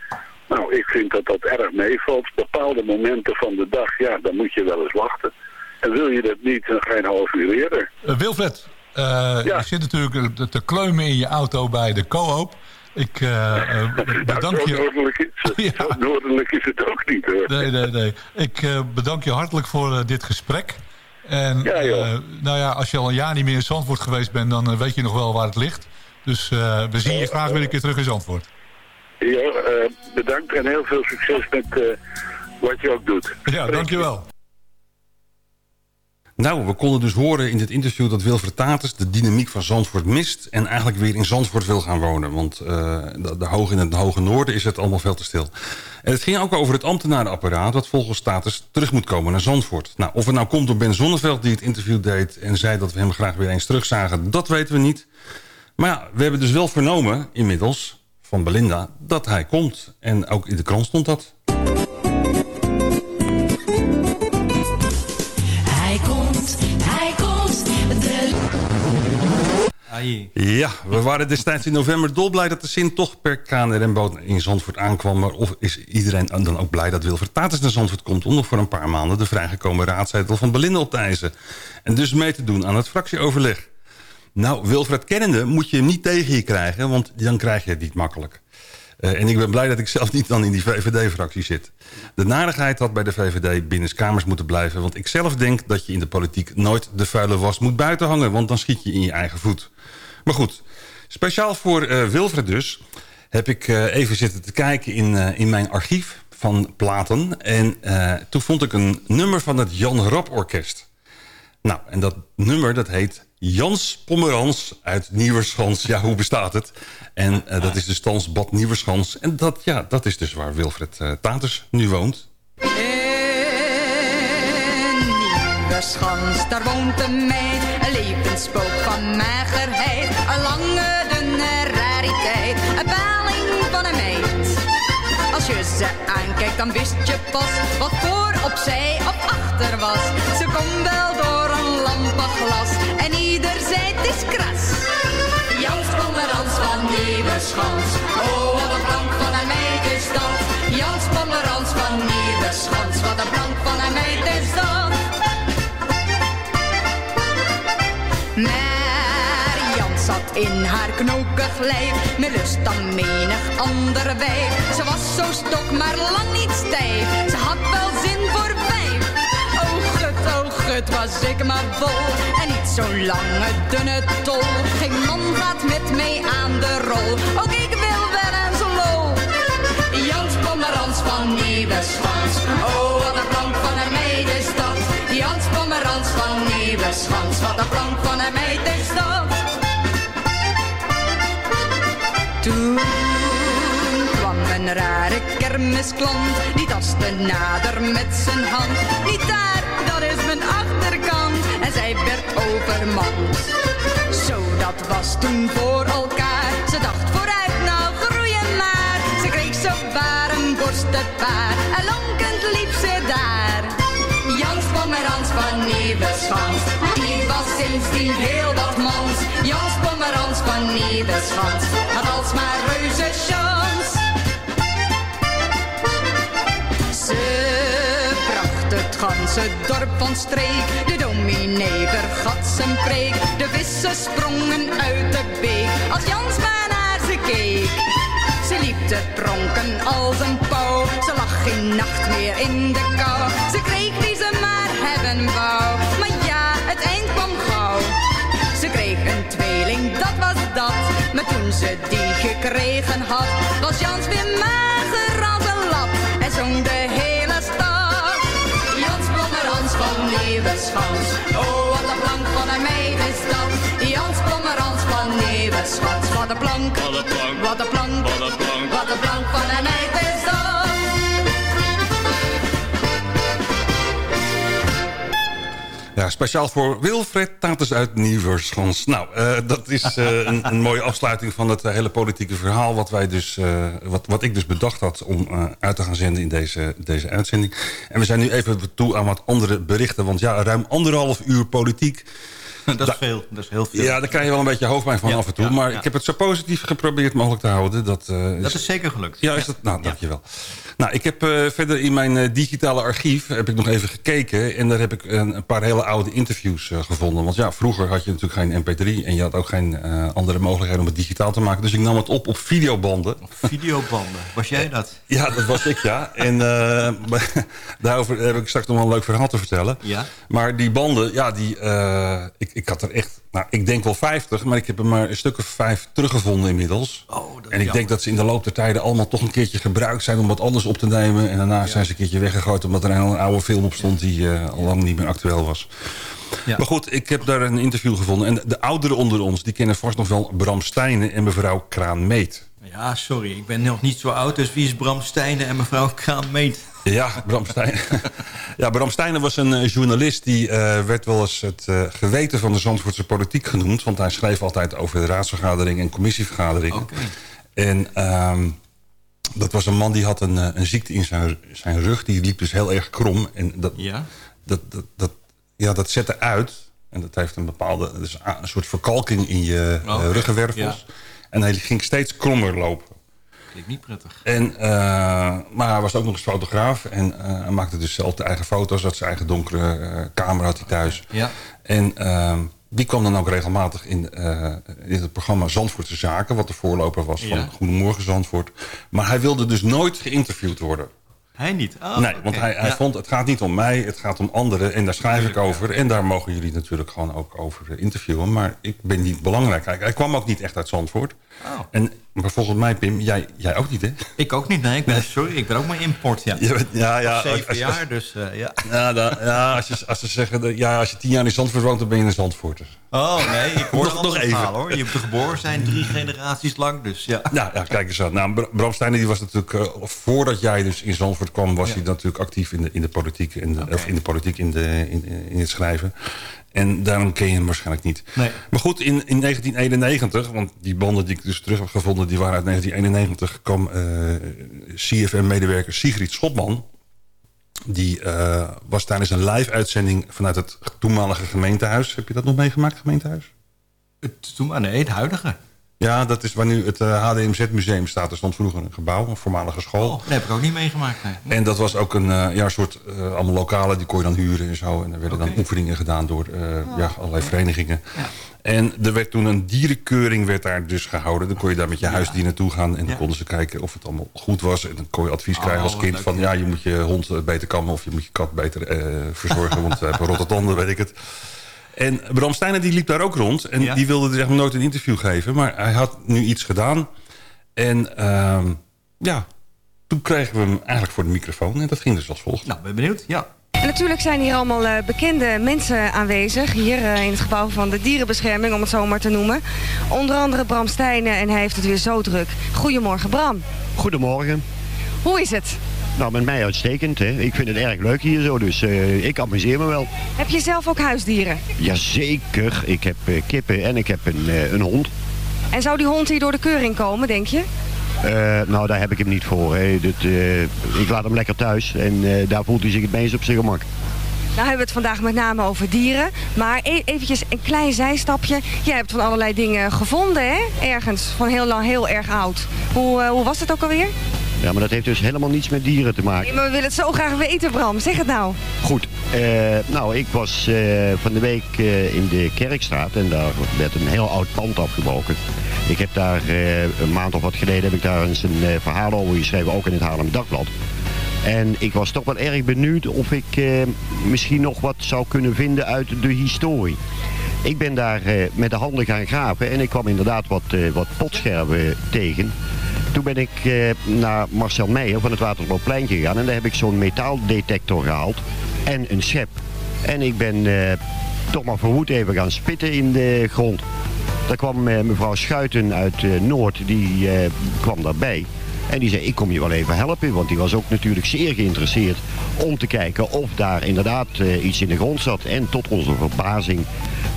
Nou, ik vind dat dat erg meevalt. Bepaalde momenten van de dag, ja, dan moet je wel eens wachten. En wil je dat niet, dan ga je een half uur eerder. Eh, Wilfred, eh, je zit natuurlijk te- te kleumen in je auto bij de co-op. Ik eh, eh, bedank je... noordelijk is het, [laughs] zo noordelijk is het ook niet hoor. Nee, nee, nee. Ik eh, bedank je hartelijk voor dit gesprek. En nou ja, als je al een jaar niet meer in Zandvoort geweest bent, dan weet je nog wel waar het ligt. Dus we zien je graag weer een keer terug in Zandvoort. Ja, bedankt en heel veel succes met wat je ook doet. Ja, dankjewel. Nou, we konden dus horen in dit interview dat Wilfred de dynamiek van Zandvoort mist... en eigenlijk weer in Zandvoort wil gaan wonen. Want eh, de, hoog in het hoge noorden is het allemaal veel te stil. En het ging ook over het ambtenarenapparaat... dat volgens Tatus terug moet komen naar Zandvoort. Nou, of het nou komt door Ben Zonneveld die het interview deed... en zei dat we hem graag weer eens terugzagen, dat weten we niet. Maar ja, we hebben dus wel vernomen inmiddels van Belinda dat hij komt. En ook in de krant stond dat. Ja, we waren destijds in november dolblij dat de zin toch per KNRM-boot in Zandvoort aankwam. Maar of is iedereen dan ook blij dat Wilfred Tatus naar Zandvoort komt... om nog voor een paar maanden de vrijgekomen raadzetel van Belinda op te eisen. En dus mee te doen aan het fractieoverleg. Nou, Wilfred kennende moet je hem niet tegen je krijgen, want dan krijg je het niet makkelijk. Eh, en ik ben blij dat ik zelf niet dan in die VVD-fractie zit. De narigheid had bij de VVD binnenskamers moeten blijven... want ik zelf denk dat je in de politiek nooit de vuile was moet buiten hangen... want dan schiet je in je eigen voet. Maar goed, speciaal voor eh, Wilfred dus... heb ik eh, even zitten te kijken in, eh, in mijn archief van platen... en toen vond ik een nummer van het Jan Rap Orkest... Nou, en dat nummer dat heet Jans Pommerans uit Nieuwerschans. Ja, hoe bestaat het? En dat is de stans Bad Nieuwerschans. En dat, ja, dat is dus waar Wilfred Taters nu woont. Schans, daar woont een meid, een levensspook van magerheid. Een lange, dunne rariteit, een paling van een meid. Als je ze aankijkt, dan wist je pas wat voor, opzij of achter was. Ze komt wel door een lampenglas en ieder zei het is kras. Jans Pommerans van Nieuweschans, oh wat een plank van een meid is dat. Jans Pommerans van Nieuweschans, wat een plank van een meid is dat. In haar knokig lijf, met lust dan menig ander wijf. Ze was zo stok, maar lang niet stijf. Ze had wel zin voor vijf. Oh gut, oh gut, was ik maar vol. En niet zo'n lange, dunne tol. Geen man gaat met mij aan de rol. Ook ik wil wel eens lol. van Nieuweschans. Oh, wat een plank van een meid is dat. Jans Pomerans van Nieuweschans. Wat een plank van een meid is dat. Toen kwam een rare kermisklant. Die tastte nader met zijn hand. Niet daar, dat is mijn achterkant. En zij werd overmand. Zo, dat was toen voor elkaar. Ze dacht vooruit, nou groeien maar. Ze kreeg zo waar een borstenpaar. En lonkend liep ze daar. Pomerans van Nieuweschans. Die was sindsdien heel wat mans. Jans Pomerans van Nieuweschans. Had alsmaar reuze chance. Ze bracht het ganse dorp van streek. De dominee vergat zijn preek. De vissen sprongen uit de beek. Als Jans maar naar ze keek. Ze liep te pronken als een pauw. Ze lag geen nacht meer in de kou. Ze die gekregen had, was Jans weer mager als een lap. En zong de hele stad. Jans Pommerans van Nieuweschans. Oh, wat een plank van een meid is dat. Jans Pommerans van Nieuweschans. Wat een plank, wat een plank, wat een plank, wat een plank, wat een plank van een meid is dat. Ja, speciaal voor Wilfred Tatus uit Nieuwerschans. Nou, eh, dat is eh, een, een mooie afsluiting van het eh, hele politieke verhaal... wat, wij dus, wat, wat ik dus bedacht had om uit te gaan zenden in deze, deze uitzending. En we zijn nu even toe aan wat andere berichten. Want ja, ruim anderhalf uur politiek... [laughs] Dat is veel, dat is heel veel. Ja, daar krijg je wel een beetje hoofdpijn van Ja, af en toe. ja, maar ja. ik heb het zo positief geprobeerd mogelijk te houden. Dat, eh, Dat is zeker gelukt. Ja, is dat? Nou, dankjewel. Nou, ik heb eh, verder in mijn eh, digitale archief heb ik nog even gekeken. En daar heb ik een, een paar hele oude interviews eh, gevonden. Want ja, vroeger had je natuurlijk geen mp3. En je had ook geen andere mogelijkheden om het digitaal te maken. Dus ik nam het op op videobanden. Videobanden, was jij dat? [laughs] Ja, dat was ik, ja. En [laughs] daarover heb ik straks nog wel een leuk verhaal te vertellen. Ja. Maar die banden, ja, die, ik, ik had er echt... Nou, ik denk wel 50, maar ik heb er maar een stuk of vijf teruggevonden inmiddels. en ik denk dat ze in de loop der tijden allemaal toch een keertje gebruikt zijn... om wat anders op te nemen. En daarna zijn ze een keertje weggegooid... omdat er een oude film op stond die eh, al lang niet meer actueel was. Maar goed, ik heb daar een interview gevonden. En de ouderen onder ons, die kennen vast nog wel Bram Stijnen en mevrouw Kraan Meet. Ja, sorry, ik ben nog niet zo oud. Dus wie is Bram Stijnen en mevrouw Kraan Meet? Ja, Bram Stijnen. [laughs] ja, Bram Stijnen was een eh, journalist... die eh, werd wel eens het geweten van de Zandvoortse politiek genoemd. Want hij schreef altijd over de raadsvergaderingen en commissievergaderingen. En ehm, dat was een man die had een, eh, een ziekte in zijn, zijn rug. Die liep dus heel erg krom. En dat, Ja? dat, dat, dat, ja, dat zette uit. En dat heeft een bepaalde dus een soort verkalking in je eh, Oh, ruggenwervels. En hij ging steeds krommer lopen. Klinkt niet prettig. En, eh, maar hij was ook nog eens fotograaf. En hij maakte dus zelf de eigen foto's. Had zijn eigen donkere camera had hij thuis. Ja. En ehm, die kwam dan ook regelmatig in, eh, in het programma Zandvoortse Zaken. Wat de voorloper was van Ja. Goedemorgen Zandvoort. Maar hij wilde dus nooit geïnterviewd worden. Hij niet? Oh, nee, want hij, hij Ja. vond het gaat niet om mij, het gaat om anderen. En daar schrijf ik over. En daar mogen jullie natuurlijk gewoon ook over interviewen. Maar ik ben niet belangrijk. Hij, hij kwam ook niet echt uit Zandvoort. Oh. En, maar volgens mij, Pim, jij, jij ook niet, hè? Ik ook niet, nee. Ik ben, sorry, ik ben ook maar import, ja. Ja, ja, Al Zeven als- als- jaar, dus eh, ja. Ja, dan- ja, als, je, als ze zeggen, dat- ja, als je tien jaar in Zandvoort woont, dan ben je een Zandvoorter. Oh, nee, ik hoor Nog- nog, even. even. hoor. Je hebt geboren zijn drie generaties lang, dus ja. Ja, ja kijk eens aan. Nou, Br- Bram Steijnen die was natuurlijk, eh, voordat jij dus in Zandvoort kwam, was Ja. hij natuurlijk actief in de, in de politiek, in de, of in de politiek, in, de, in, in het schrijven. En daarom ken je hem waarschijnlijk niet. Nee. Maar goed, in, in 1991, want die banden die ik dus terug heb gevonden, die waren uit 1991, kwam eh, CFM-medewerker Sigrid Schotman. Die eh, was tijdens een live-uitzending vanuit het toenmalige gemeentehuis. Heb je dat nog meegemaakt, gemeentehuis? Het, toen, nee, het huidige. Ja, dat is waar nu het eh, HDMZ-museum staat. Er stond vroeger een gebouw, een voormalige school. Dat heb ik ook niet meegemaakt, nee. En dat was ook een eh, ja, soort eh, allemaal lokalen, die kon je dan huren en zo. En er werden dan oefeningen gedaan door eh, ja, allerlei verenigingen. En er werd toen een dierenkeuring werd daar dus gehouden. Dan kon je daar met je huisdier naartoe gaan. En dan Ja. konden ze kijken of het allemaal goed was. En dan kon je advies Oh, krijgen als kind leuk, van... ja, je moet je hond eh, beter kammen of je moet je kat beter eh, verzorgen. want [laughs] we hebben Rotterdam, dan weet ik het. En Bram Steijnen die liep daar ook rond. En Ja. die wilde dus echt nooit een interview geven. Maar hij had nu iets gedaan. En ehm, ja, toen kregen we hem eigenlijk voor de microfoon. En dat ging dus als volgt. Nou, ben benieuwd. Ja. En natuurlijk zijn hier allemaal eh, bekende mensen aanwezig. Hier eh, in het gebouw van de dierenbescherming, om het zo maar te noemen. Onder andere Bram Stijnen en hij heeft het weer zo druk. Goedemorgen Bram. Goedemorgen. Hoe is het? Nou, met mij uitstekend. Hè. Ik vind het erg leuk hier zo, dus eh, ik amuseer me wel. Heb je zelf ook huisdieren? Jazeker, ik heb eh, kippen en ik heb een, eh, een hond. En zou die hond hier door de keuring komen, denk je? Nou, daar heb ik hem niet voor. Hè. Dit, ik laat hem lekker thuis en daar voelt hij zich het meest op zijn gemak. Nou hebben we het vandaag met name over dieren. Maar e eventjes een klein zijstapje. Jij hebt van allerlei dingen gevonden, hè? Ergens, van heel lang, heel erg oud. Hoe, eh, hoe was het ook alweer? Ja, maar dat heeft dus helemaal niets met dieren te maken. Nee, maar we willen het zo graag weten, Bram. Zeg het nou. Goed, eh, nou ik was eh, van de week in de Kerkstraat en daar werd een heel oud pand afgebroken. Ik heb daar een maand of wat geleden heb ik daar eens een verhaal over geschreven, ook in het Haarlem Dagblad. En ik was toch wel erg benieuwd of ik eh, misschien nog wat zou kunnen vinden uit de historie. Ik ben daar eh, met de handen gaan graven en ik kwam inderdaad wat, eh, wat potscherven tegen. Toen ben ik naar Marcel Meijer van het Waterloopplein gegaan en daar heb ik zo'n metaaldetector gehaald en een schep. En ik ben toch maar verwoed even gaan spitten in de grond. Daar kwam mevrouw Schuiten uit Noord, die kwam daarbij. En die zei, ik kom je wel even helpen, want die was ook natuurlijk zeer geïnteresseerd om te kijken of daar inderdaad eh, iets in de grond zat. En tot onze verbazing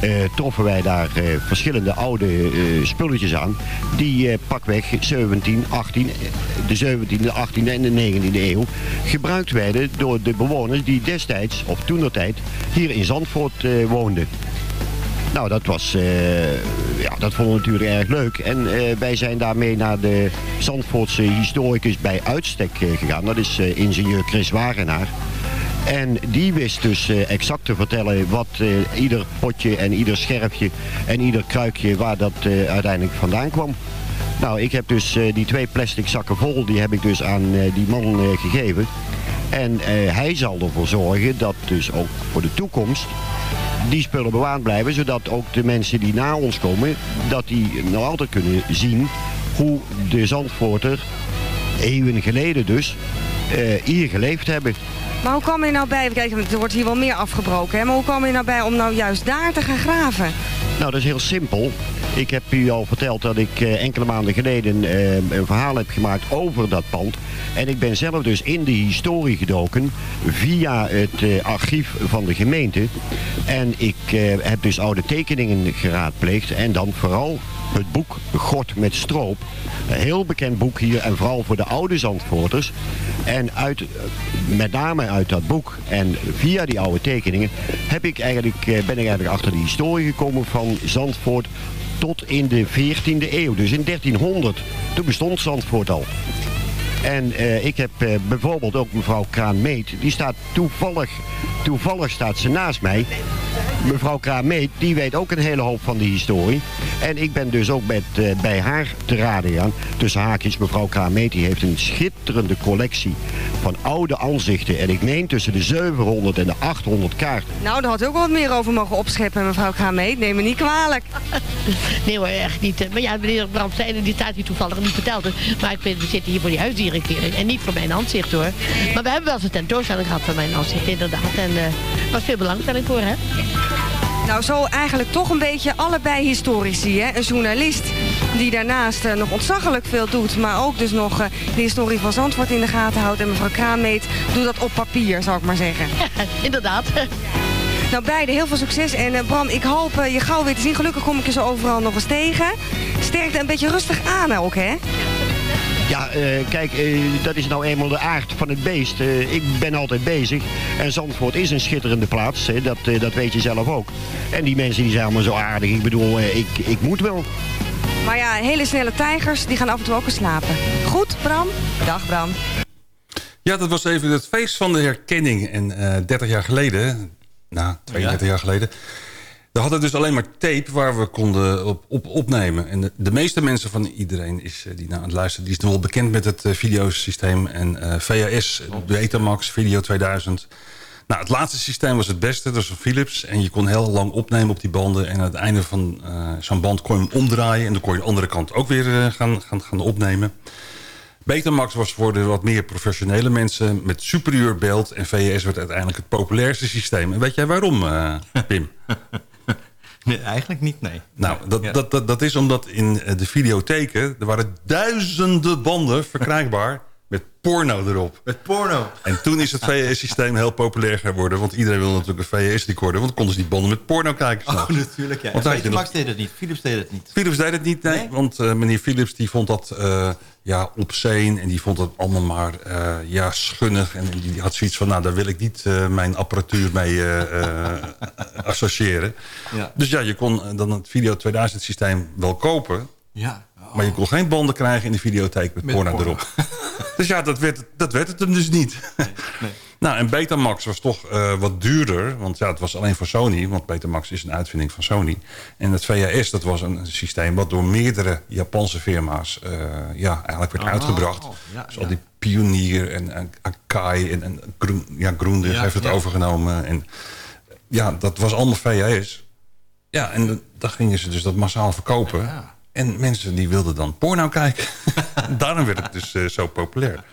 eh, troffen wij daar eh, verschillende oude spulletjes aan, die pakweg 17, 18, eh, de 17e, 18e en de 19e eeuw gebruikt werden door de bewoners die destijds, of toenertijd, hier in Zandvoort woonden. Nou, dat was, eh, ja, dat vonden we natuurlijk erg leuk. En eh, wij zijn daarmee naar de Zandvoortse historicus bij uitstek eh, gegaan. Dat is ingenieur Chris Wagenaar. En die wist dus exact te vertellen wat ieder potje en ieder scherfje en ieder kruikje waar dat uiteindelijk vandaan kwam. Nou, ik heb dus die twee plastic zakken vol, die heb ik dus aan die man gegeven. En hij zal ervoor zorgen dat dus ook voor de toekomst die spullen bewaard blijven. Zodat ook de mensen die na ons komen, dat die nog altijd kunnen zien hoe de Zandvoorter, eeuwen geleden dus, eh, hier geleefd hebben. Maar hoe kwam je nou bij, kijk, er wordt hier wel meer afgebroken, hè? maar hoe kwam je nou bij om nou juist daar te gaan graven? Nou, dat is heel simpel. Ik heb u al verteld dat ik eh, enkele maanden geleden eh, een verhaal heb gemaakt over dat pand. En ik ben zelf dus in de historie gedoken via het eh, archief van de gemeente. En ik heb dus oude tekeningen geraadpleegd en dan vooral het boek God met stroop. Een heel bekend boek hier en vooral voor de oude Zandvoorters. En uit, eh, met name uit dat boek en via die oude tekeningen heb ik eigenlijk, eh, ben ik eigenlijk achter de historie gekomen van Zandvoort tot in de 14e eeuw. Dus in 1300, toen bestond Zandvoort al. En eh, ik heb eh, bijvoorbeeld ook mevrouw Kraan-Meet, die staat toevallig, toevallig staat ze naast mij. Mevrouw Kraan-Meet, die weet ook een hele hoop van de historie. En ik ben dus ook met, eh, bij haar te raden gegaan. Tussen haakjes, mevrouw Kraan-Meet, die heeft een schitterende collectie van oude aanzichten. En ik meen tussen de 700 en de 800 kaarten. Nou, daar had u ook wat meer over mogen opscheppen, mevrouw Krameet. Neem me niet kwalijk. [laughs] Nee hoor, echt niet. Maar ja, meneer Bram Steijnen, die staat hier toevallig niet verteld. Maar ik ben, we zitten hier voor die En niet voor mijn aanzicht hoor. Maar we hebben wel eens een tentoonstelling gehad van mijn aanzicht, inderdaad. En eh, er was veel belangstelling voor, hè? Nou, zo eigenlijk toch een beetje allebei historici. Hè? Een journalist die daarnaast eh, nog ontzaglijk veel doet... maar ook dus nog eh, de historie van Zandvoort in de gaten houdt. En mevrouw Kraanmeet doet dat op papier, zou ik maar zeggen. [laughs] inderdaad. Nou, beide heel veel succes. En eh, Bram, ik hoop eh, je gauw weer te zien. Gelukkig kom ik je zo overal nog eens tegen. Sterkte een beetje rustig aan ook, hè? Ja, eh, kijk, eh, dat is nou eenmaal de aard van het beest. Eh, ik ben altijd bezig. En Zandvoort is een schitterende plaats. Hè. Dat, dat weet je zelf ook. En die mensen die zijn allemaal zo aardig. Ik bedoel, eh, ik, ik moet wel. Maar ja, hele snelle tijgers, die gaan af en toe ook eens slapen. Goed, Bram? Dag, Bram. Ja, dat was even het feest van de herkenning. En eh 30 jaar geleden, nou, 32 jaar geleden... We hadden dus alleen maar tape waar we konden op, op opnemen. En de, de meeste mensen van iedereen is, eh, die naar het luisteren... die is wel bekend met het eh, videosysteem. En eh, VHS, Betamax, Video 2000... Nou, het laatste systeem was het beste, dat was een Philips. En je kon heel lang opnemen op die banden. En aan het einde van zo'n band kon je hem omdraaien. En dan kon je de andere kant ook weer gaan, gaan, gaan opnemen. Betamax was voor de wat meer professionele mensen met superieur beeld. En VHS werd uiteindelijk het populairste systeem. En weet jij waarom, eh, Pim? [laughs] Nee, eigenlijk niet, nee. Nou, dat, dat, dat, dat is omdat in eh, de videotheken... er waren duizenden banden verkrijgbaar met porno erop. Met porno. En toen is het VHS-systeem heel populair geworden. Want iedereen wilde natuurlijk een VHS-recorder. Want dan konden ze die banden met porno kijken. Oh, natuurlijk, ja. Want nog- Betamax deed het niet. Philips deed het niet. Philips deed het niet, nee. Want eh, meneer Philips die vond dat eh ja, obscene. En die vond het allemaal maar eh, ja, schunnig. En die had zoiets van, nou, daar wil ik niet eh, mijn apparatuur mee eh, [laughs] associëren. Ja. Dus ja, je kon dan het Video 2000 systeem wel kopen. Ja. Maar je kon geen banden krijgen in de videotheek met, Met porno, porno. erop. [laughs] dus ja, dat werd, dat werd het hem dus niet. [laughs] nou, en Betamax was toch eh, wat duurder. Want ja, het was alleen voor Sony. Want Betamax is een uitvinding van Sony. En het VHS, dat was een systeem... wat door meerdere Japanse firma's eh, ja, eigenlijk werd Oh, uitgebracht. ja, dus al die Pionier en, en Akai en, en Groen, ja, Groendig Ja, heeft het overgenomen. En ja, dat was allemaal VHS. Ja, en dan- dan gingen ze dus dat massaal verkopen. En mensen die wilden dan porno kijken. [laughs] Daarom werd het dus eh, zo populair.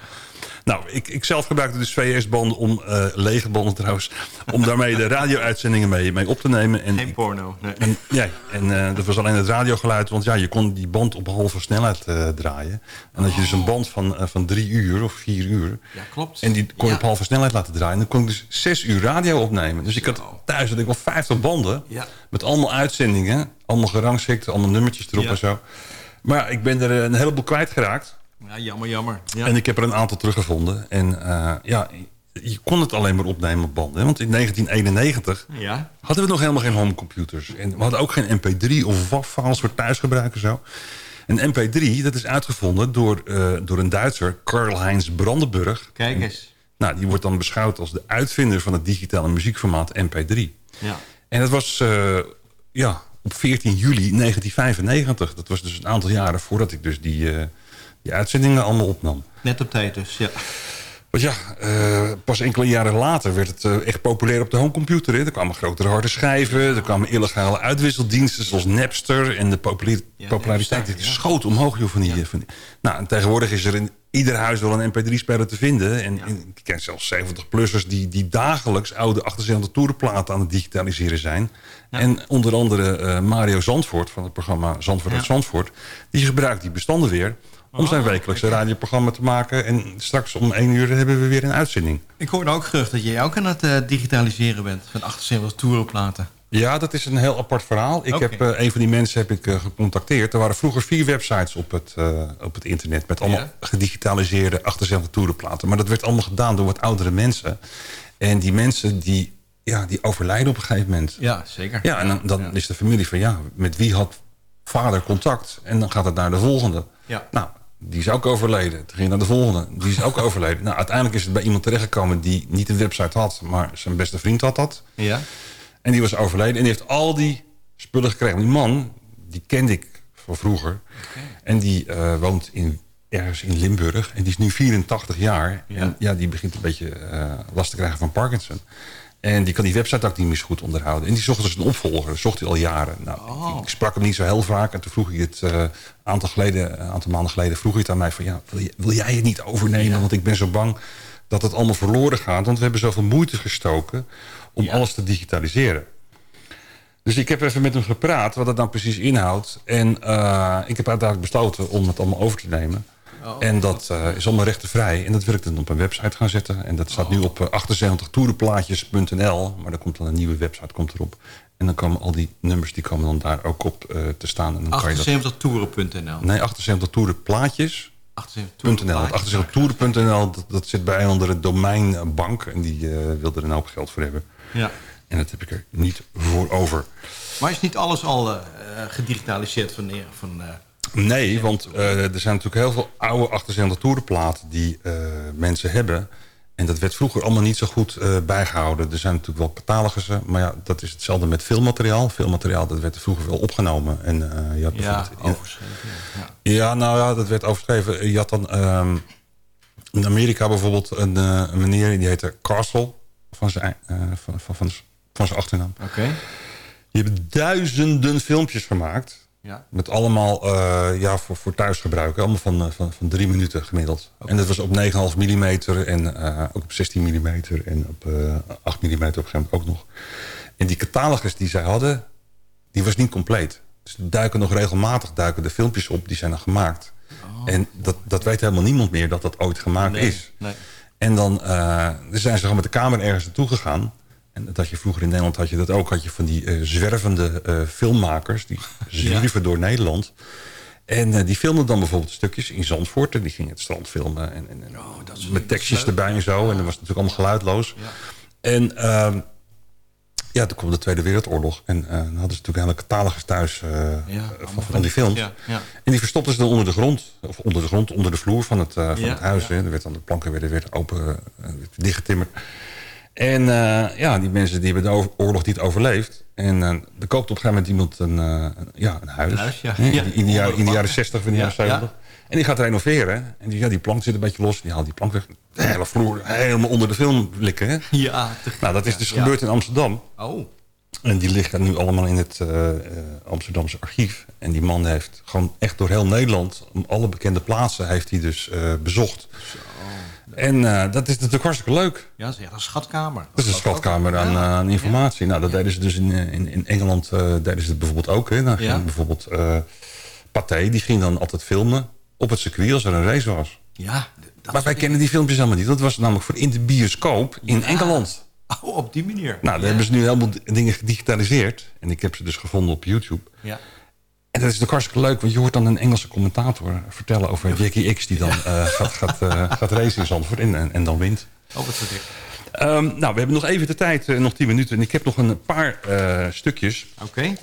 Nou, ik, ik zelf gebruikte dus VS-banden om, eh, lege banden trouwens... om daarmee de radio-uitzendingen mee, mee op te nemen. En, Geen porno. Nee. en, ja, en eh, dat was alleen het radiogeluid. Want ja, je kon die band op halve snelheid eh, draaien. En dat je dus een band van, van drie uur of vier uur... Ja, klopt. En die kon je Ja. op halve snelheid laten draaien. En dan kon ik dus zes uur radio opnemen. Dus ik had thuis had ik wel 50 banden. Ja. Met allemaal uitzendingen. Allemaal gerangschikt. Allemaal nummertjes erop Ja. en zo. Maar ik ben er een heleboel kwijtgeraakt. Ja, jammer, jammer. Ja. En ik heb er een aantal teruggevonden. En eh, ja, je kon het alleen maar opnemen op banden. hè. Want in 1991 Ja. hadden we nog helemaal geen homecomputers. En we hadden ook geen mp3 of WAV-files voor thuisgebruik en zo. En mp3, dat is uitgevonden door, eh, door een Duitser, Karl-Heinz Brandenburg. Kijk eens. Nou, die wordt dan beschouwd als de uitvinder van het digitale muziekformaat MP3. Ja. En dat was eh, ja, op 14 juli 1995. Dat was dus een aantal jaren voordat ik dus die, uitzendingen allemaal opnam. Net op tijd dus, ja. Want ja, eh, pas enkele jaren later werd het eh, echt populair op de homecomputer. Hè. Er kwamen grotere harde schijven, er kwamen illegale uitwisseldiensten zoals Napster. En de populair- populariteit die schoot omhoog. Joh, van die, van die- Nou, en tegenwoordig is er in ieder huis wel een mp3-speler te vinden. En, en ik ken zelfs 70-plussers die, die dagelijks oude 78 toerenplaten aan het digitaliseren zijn. En onder andere eh, Mario Zandvoort van het programma Zandvoort uit. Zandvoort. Die gebruikt die bestanden weer om zijn wekelijkse radioprogramma te maken. En straks om één uur hebben we weer een uitzending. Ik hoorde ook gerucht dat jij ook aan het eh, digitaliseren bent. Van 78 toerenplaten. Ja, dat is een heel apart verhaal. Ik heb eh, een van die mensen heb ik eh, gecontacteerd. Er waren vroeger vier websites op het, op het internet... met allemaal Ja. gedigitaliseerde 78 toerenplaten. Maar dat werd allemaal gedaan door wat oudere mensen. En die mensen die, ja, die overlijden op een gegeven moment. Ja, zeker. Ja, en dan, dan is de familie van... ja, met wie had vader contact? En dan gaat het naar de volgende. Ja. Nou, die is ook overleden. Toen ging naar de volgende. Die is ook [laughs] overleden. Nou, uiteindelijk is het bij iemand terechtgekomen... die niet een website had, maar zijn beste vriend had dat. Ja. En die was overleden. En die heeft al die spullen gekregen. Die man, die kende ik van vroeger. En die eh, woont in, ergens in Limburg. En die is nu 84 jaar. Ja. En ja, die begint een beetje eh, last te krijgen van Parkinson. En die kan die website ook niet meer zo goed onderhouden. En die zocht dus een opvolger. Dat zocht hij al jaren. Nou, Oh. ik, sprak hem niet zo heel vaak. En toen vroeg hij het eh, aantal, geleden, een aantal maanden geleden... vroeg hij het aan mij van... ja, wil, je- wil jij het niet overnemen? Want ik ben zo bang dat het allemaal verloren gaat. Want we hebben zoveel moeite gestoken om alles te digitaliseren. Dus ik heb even met hem gepraat wat dat nou precies inhoudt. En eh, ik heb uiteindelijk besloten om het allemaal over te nemen. Oh. En dat eh, is allemaal rechtenvrij. En dat wil ik dan op een website gaan zetten. En dat staat nu op eh, 78toerenplaatjes.nl. Maar er komt dan een nieuwe website komt erop. En dan komen al die nummers die komen dan daar ook op eh, te staan. En dan kan je dat... 78toeren.nl. Nee, 78 toerenplaatjes. 78 .nl. Het 78 toeren.nl, dat, dat zit bij een andere domeinbank. En die eh, wilde er een hoop geld voor hebben. Ja. En dat heb ik er niet voor over. Maar is niet alles al eh, eh, gedigitaliseerd van... van eh, Nee, want eh, er zijn natuurlijk heel veel oude 78 toerenplaten die eh, mensen hebben. En dat werd vroeger allemaal niet zo goed eh, bijgehouden. Er zijn natuurlijk wel catalogussen, maar ja, dat is hetzelfde met filmmateriaal. Filmmateriaal, dat werd vroeger wel opgenomen. En, je had ja, overschreven. Ja. Ja, nou ja, dat werd overschreven. Je had dan ehm, in Amerika bijvoorbeeld een, een meneer die heette Castle van zijn, van, van, van, van zijn achternaam. Oké. Die hebben duizenden filmpjes gemaakt Ja. Met allemaal eh, ja, voor, voor thuisgebruik. Allemaal van, eh, van, van drie minuten gemiddeld. En dat was op 9,5 mm en eh, ook op 16 mm en op eh 8 mm op een gegeven moment ook nog. En die catalogus die zij hadden, die was niet compleet. Dus duiken nog regelmatig duiken de filmpjes op, die zijn dan gemaakt. En dat, dat weet helemaal niemand meer dat dat ooit gemaakt Oh. Nee, is. nee. En dan dan zijn ze gewoon met de camera ergens naartoe gegaan. En dat je vroeger in Nederland had je dat ook. Had je van die eh, zwervende eh, filmmakers. Die [laughs] zwierven door Nederland. En eh, die filmden dan bijvoorbeeld stukjes in Zandvoort. En die gingen het strand filmen. En, en, en met tekstjes erbij en zo. En dat was natuurlijk allemaal geluidloos. En ehm, ja, toen kwam de Tweede Wereldoorlog. En dan hadden ze natuurlijk hele catalogus thuis van, van die films. Ja, ja. En die verstopten ze dan onder de grond. Of onder de grond, onder de vloer van het, van het huis. Hè. Er werd dan de planken werden, werden open, werd dichtgetimmerd. En eh, ja, die mensen die hebben de oorlog niet overleefd. En eh, er koopt op een gegeven moment iemand een, eh, ja, een huis. Een huis, ja. Hè, Ja. In, de jaren, in de jaren 60 of in de Ja, jaren 70. En die gaat renoveren. En die, ja, die plank zit een beetje los. Die haalt die plank weg. De hele vloer helemaal onder de film likken. Hè? Ja, te Nou, dat is dus ja. gebeurd in Amsterdam. Oh. En die liggen nu allemaal in het eh, eh, Amsterdamse archief. En die man heeft gewoon echt door heel Nederland... om alle bekende plaatsen heeft hij dus eh, bezocht. En dat is natuurlijk hartstikke leuk. Ja, dat is een schatkamer. Dat is een schatkamer aan, aan informatie. Nou, dat deden ze dus in, in, in Engeland deden ze het bijvoorbeeld ook. Hè. Dan ging bijvoorbeeld Pathé, die ging dan altijd filmen op het circuit als er een race was. Ja. maar wij kennen die filmpjes helemaal niet. Dat was namelijk voor in de bioscoop in Engeland. [laughs] Oh, op die manier. Nou, daar hebben ze nu helemaal dingen gedigitaliseerd. En ik heb ze dus gevonden op YouTube. Ja. En dat is natuurlijk hartstikke leuk, want je hoort dan een Engelse commentator vertellen over Jackie X... die dan eh, gaat, gaat, eh, gaat racen in Zandvoort en, en, en dan wint. Oh, wat verdikt. Ehm, nou, we hebben nog even de tijd, eh, nog 10 minuten. En ik heb nog een paar eh, stukjes. Oké.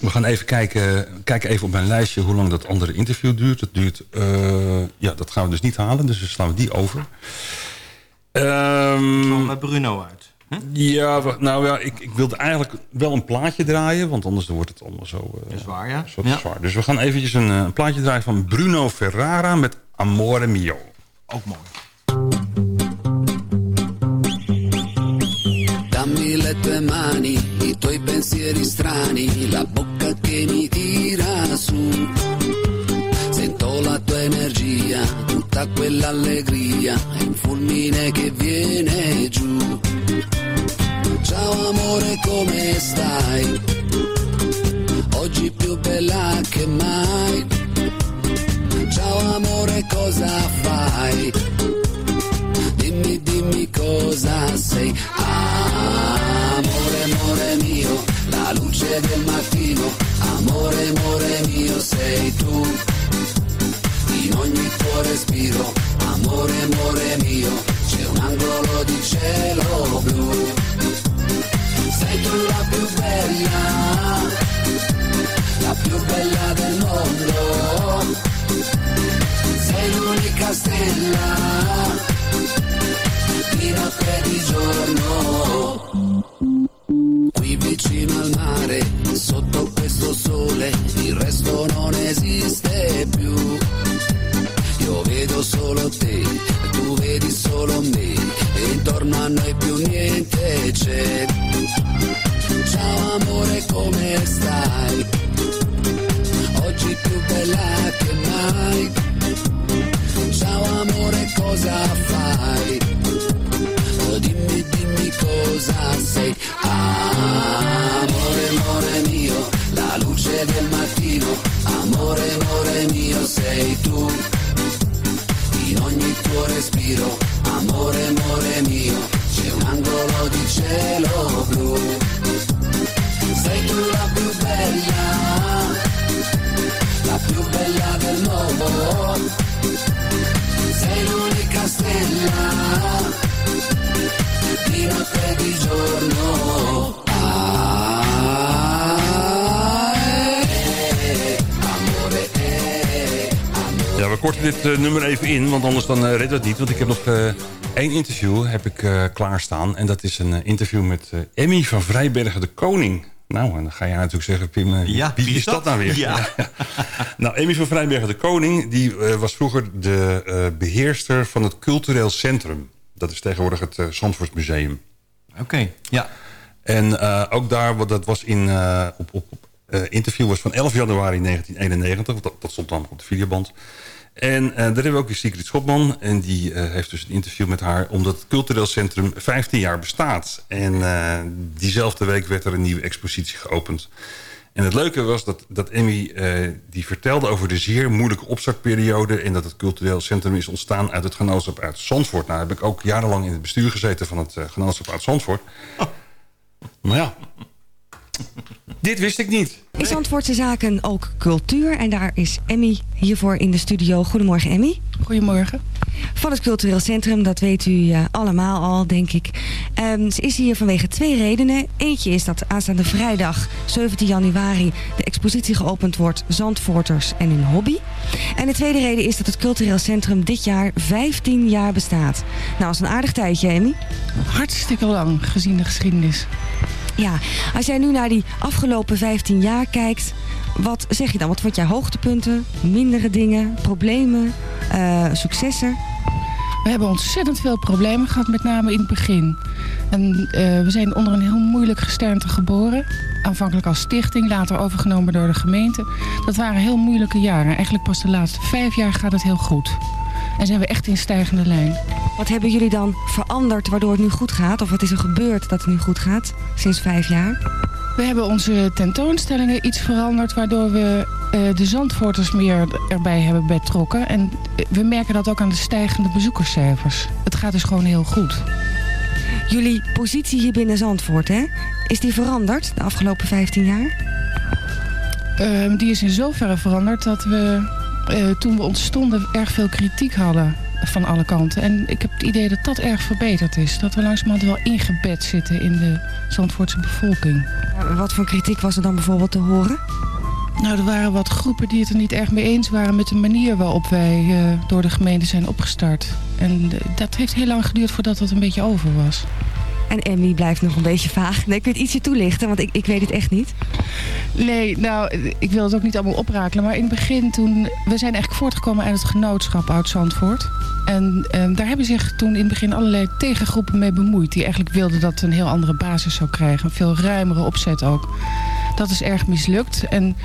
We gaan even kijken, kijken even op mijn lijstje hoe lang dat andere interview duurt. Dat duurt, eh, ja, dat gaan we dus niet halen, dus dan slaan we die over. Ehm met Bruno uit. Ja, nou ja, ik, ik wilde eigenlijk wel een plaatje draaien, want anders wordt het allemaal zo, eh, zwaar, ja. zo zwaar. Dus we gaan eventjes een, eh, een plaatje draaien van Bruno Ferrara met Amore Mio. Ook mooi. Dammi le tue mani, i tuoi pensieri strani, la bocca che mi tira su. Sento la tua energia, tutta quell'allegria, è un fulmine che viene giù. Ciao amore, come stai? Oggi più bella che mai. Ciao amore, cosa fai? Dimmi, dimmi cosa sei. Amore, amore mio, la luce del mattino. Amore, amore mio, sei tu. In ogni tuo respiro, amore, amore mio, c'è un angolo di cielo blu. Sei tu la più bella, la più bella del mondo. Sei l'unica stella di notte e di giorno. Qui vicino al mare, sotto questo sole, il resto non esiste solo me, e intorno a noi più niente c'è. Ciao amore, come stai? Oggi più bella che mai. Ciao amore, cosa fai? Oh, dimmi, dimmi cosa sei. Amore, amore mio, la luce del mattino. Amore, amore mio, sei tu. In ogni tuo respiro, amore, amore mio, c'è un angolo di cielo blu. Sei tu la più bella, la più bella del mondo. Sei l'unica stella di notte di giorno. We korten dit eh, nummer even in, want anders dan eh redt het niet. Want ik heb nog eh, één interview heb ik, eh, klaarstaan. En dat is een eh, interview met eh, Emmy van Vrijbergen de Koning. Nou, en dan ga jij natuurlijk zeggen, Pim, eh, Ja, wie is dat nou weer? Ja. [laughs] nou, Emmy van Vrijbergen de Koning, die eh, was vroeger de eh, beheerster van het cultureel centrum. Dat is tegenwoordig het uh, Zandvoortsmuseum. Oké, ja. En eh, ook daar, wat dat was in, eh, op, op, eh, interview was van 11 januari 1991. Dat, dat stond dan op de videoband. En eh, daar hebben we ook die Sigrid Schopman. En die eh, heeft dus een interview met haar... omdat het cultureel centrum 15 jaar bestaat. En eh, diezelfde week werd er een nieuwe expositie geopend. En het leuke was dat, dat Emmy die vertelde over de zeer moeilijke opstartperiode... en dat het cultureel centrum is ontstaan uit het genootschap uit Zandvoort. Nou heb ik ook jarenlang in het bestuur gezeten van het genootschap uit Zandvoort. Maar ja, dit wist ik niet. In Zandvoortse Zaken ook cultuur. En daar is Emmy hiervoor in de studio. Goedemorgen Emmy. Goedemorgen. Van het Cultureel Centrum, dat weet u eh, allemaal al, denk ik. Ehm, ze is hier vanwege twee redenen. Eentje is dat aanstaande vrijdag, 17 januari, de expositie geopend wordt Zandvoorters en hun hobby. En de tweede reden is dat het Cultureel Centrum dit jaar 15 jaar bestaat. Nou, dat is een aardig tijdje, Emmy. Hartstikke lang, gezien de geschiedenis. Ja, als jij nu naar die afgelopen 15 jaar kijkt, wat zeg je dan? Wat vond jij hoogtepunten, mindere dingen, problemen, eh, successen? We hebben ontzettend veel problemen gehad, met name in het begin. En eh, we zijn onder een heel moeilijk gesternte geboren. Aanvankelijk als stichting, later overgenomen door de gemeente. Dat waren heel moeilijke jaren. Eigenlijk pas de laatste vijf jaar gaat het heel goed. En zijn we echt in stijgende lijn. Wat hebben jullie dan veranderd waardoor het nu goed gaat? Of wat is er gebeurd dat het nu goed gaat sinds vijf jaar? We hebben onze tentoonstellingen iets veranderd... waardoor we eh, de Zandvoorters meer erbij hebben betrokken. En eh, we merken dat ook aan de stijgende bezoekerscijfers. Het gaat dus gewoon heel goed. Jullie positie hier binnen Zandvoort, hè? Is die veranderd de afgelopen 15 jaar? Ehm, die is in zoverre veranderd dat we eh, toen we ontstonden erg veel kritiek hadden van alle kanten. En ik heb het idee dat dat erg verbeterd is. Dat we langzamerhand wel ingebed zitten in de Zandvoortse bevolking. Wat voor kritiek was er dan bijvoorbeeld te horen? Nou, er waren wat groepen die het er niet erg mee eens waren met de manier waarop wij eh, door de gemeente zijn opgestart. En eh, dat heeft heel lang geduurd voordat dat een beetje over was. En Emmy blijft nog een beetje vaag. Nee, kun je het ietsje toelichten? Want ik, ik weet het echt niet. Nee, nou, ik wil het ook niet allemaal oprakelen. Maar in het begin toen... We zijn eigenlijk voortgekomen uit het genootschap uit Zandvoort. En ehm, daar hebben zich toen in het begin allerlei tegengroepen mee bemoeid. Die eigenlijk wilden dat het een heel andere basis zou krijgen. Een veel ruimere opzet ook. Dat is erg mislukt. En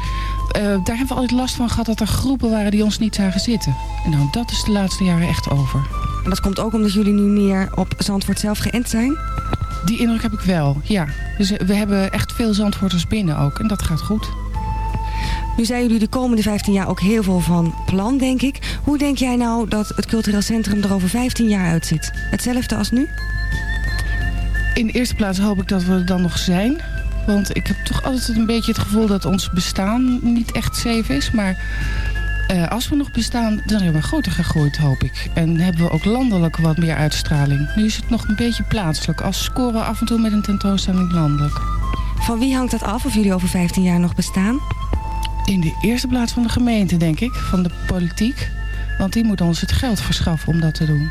eh, daar hebben we altijd last van gehad dat er groepen waren die ons niet zagen zitten. En nou, dat is de laatste jaren echt over. En dat komt ook omdat jullie nu meer op Zandvoort zelf geënt zijn? Die indruk heb ik wel, ja. Dus eh, we hebben echt veel Zandvoorters binnen ook. En dat gaat goed. Nu zijn jullie de komende 15 jaar ook heel veel van plan, denk ik. Hoe denk jij nou dat het cultureel centrum er over 15 jaar uitziet? Hetzelfde als nu? In de eerste plaats hoop ik dat we er dan nog zijn. Want ik heb toch altijd een beetje het gevoel dat ons bestaan niet echt safe is. Maar eh, als we nog bestaan, dan hebben we groter gegroeid, hoop ik. En hebben we ook landelijk wat meer uitstraling. Nu is het nog een beetje plaatselijk. Als scoren we af en toe met een tentoonstelling landelijk. Van wie hangt dat af of jullie over 15 jaar nog bestaan? In de eerste plaats van de gemeente, denk ik. Van de politiek. Want die moet ons het geld verschaffen om dat te doen.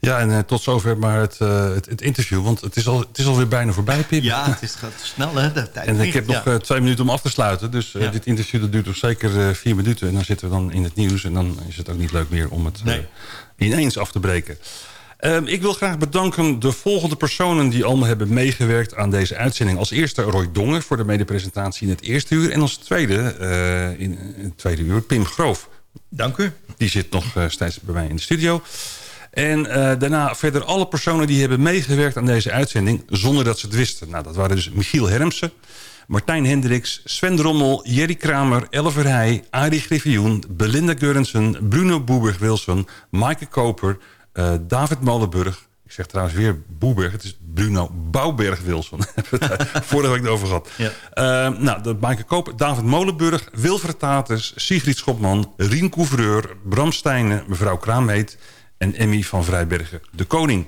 Ja, en eh, tot zover maar het, eh, het, het interview. Want het is, al, het is alweer bijna voorbij, Pip. Ja, het is, gaat snel hè, de tijd En ik heb nog ja. eh, twee minuten om af te sluiten. Dus eh, Ja. dit interview dat duurt nog zeker eh, vier minuten. En dan zitten we dan in het nieuws. En dan is het ook niet leuk meer om het eh, ineens af te breken. Ehm, ik wil graag bedanken de volgende personen die allemaal hebben meegewerkt aan deze uitzending. Als eerste Roy Dongen voor de medepresentatie in het eerste uur. En als tweede, eh, in het tweede uur, Pim Groof. Dank u. Die zit nog eh, steeds bij mij in de studio. En eh, daarna verder alle personen die hebben meegewerkt aan deze uitzending... zonder dat ze het wisten. Nou, dat waren dus Michiel Hermsen, Martijn Hendricks... Sven Drommel, Jerry Kramer, Elle Verheij, Arie Griffioen... Belinda Geurensen, Bruno Boeberg-Wilson... Maaike Koper, eh, David Molenburg... Ik zeg trouwens weer Boeberg. Het is Bruno Bouwberg-Wilson. [laughs] [laughs] Vorige week over gehad. Ja. Eh, nou, de Maaike Koper, David Molenburg, Wilfred Tatus, Sigrid Schopman... Rien Couvreur, Bram Stijnen, mevrouw Kraamheet... en Emmy van Vrijbergen, de koning.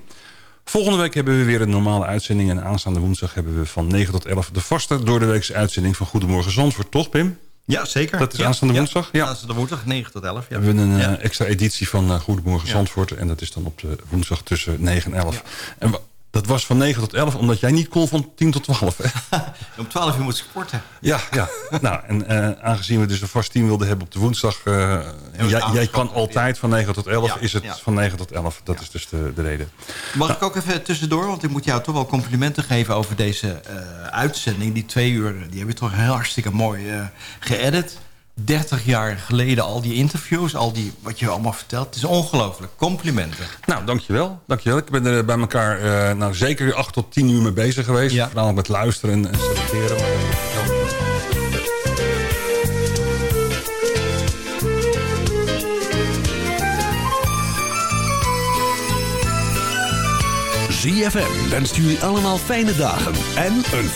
Volgende week hebben we weer een normale uitzending... en aanstaande woensdag hebben we van 9 tot 11... de vaste doordeweekse uitzending van Goedemorgen Zandvoort. Toch, Pim? Ja, zeker. Dat is Ja, aanstaande woensdag? Ja. Aanstaande woensdag, 9 tot 11. We Ja. hebben een Ja. eh, extra editie van eh, Goedemorgen. Zandvoort. En dat is dan op de woensdag tussen 9 en 11. En Dat was van 9 tot 11, omdat jij niet kon van 10 tot 12. Hè? [laughs] Om 12 uur moet ik sporten. Ja, ja. [laughs] nou, en eh, aangezien we dus een vast team wilden hebben op de woensdag... eh, jij, kan altijd van 9 tot 11, Ja, is het ja. van 9 tot 11. Dat is dus de, de reden. Mag ik ook even tussendoor, want ik moet jou toch wel complimenten geven over deze eh, uitzending. Die twee uur, die heb je toch heel hartstikke mooi geëdit. 30 jaar geleden al die interviews, al die wat je allemaal vertelt. Het is ongelooflijk. Complimenten. Nou, dankjewel. dankjewel. Ik ben er bij elkaar eh, nou, zeker 8 tot 10 uur mee bezig geweest. Vooral met luisteren en selecteren. ZFM wenst jullie allemaal fijne dagen en een voor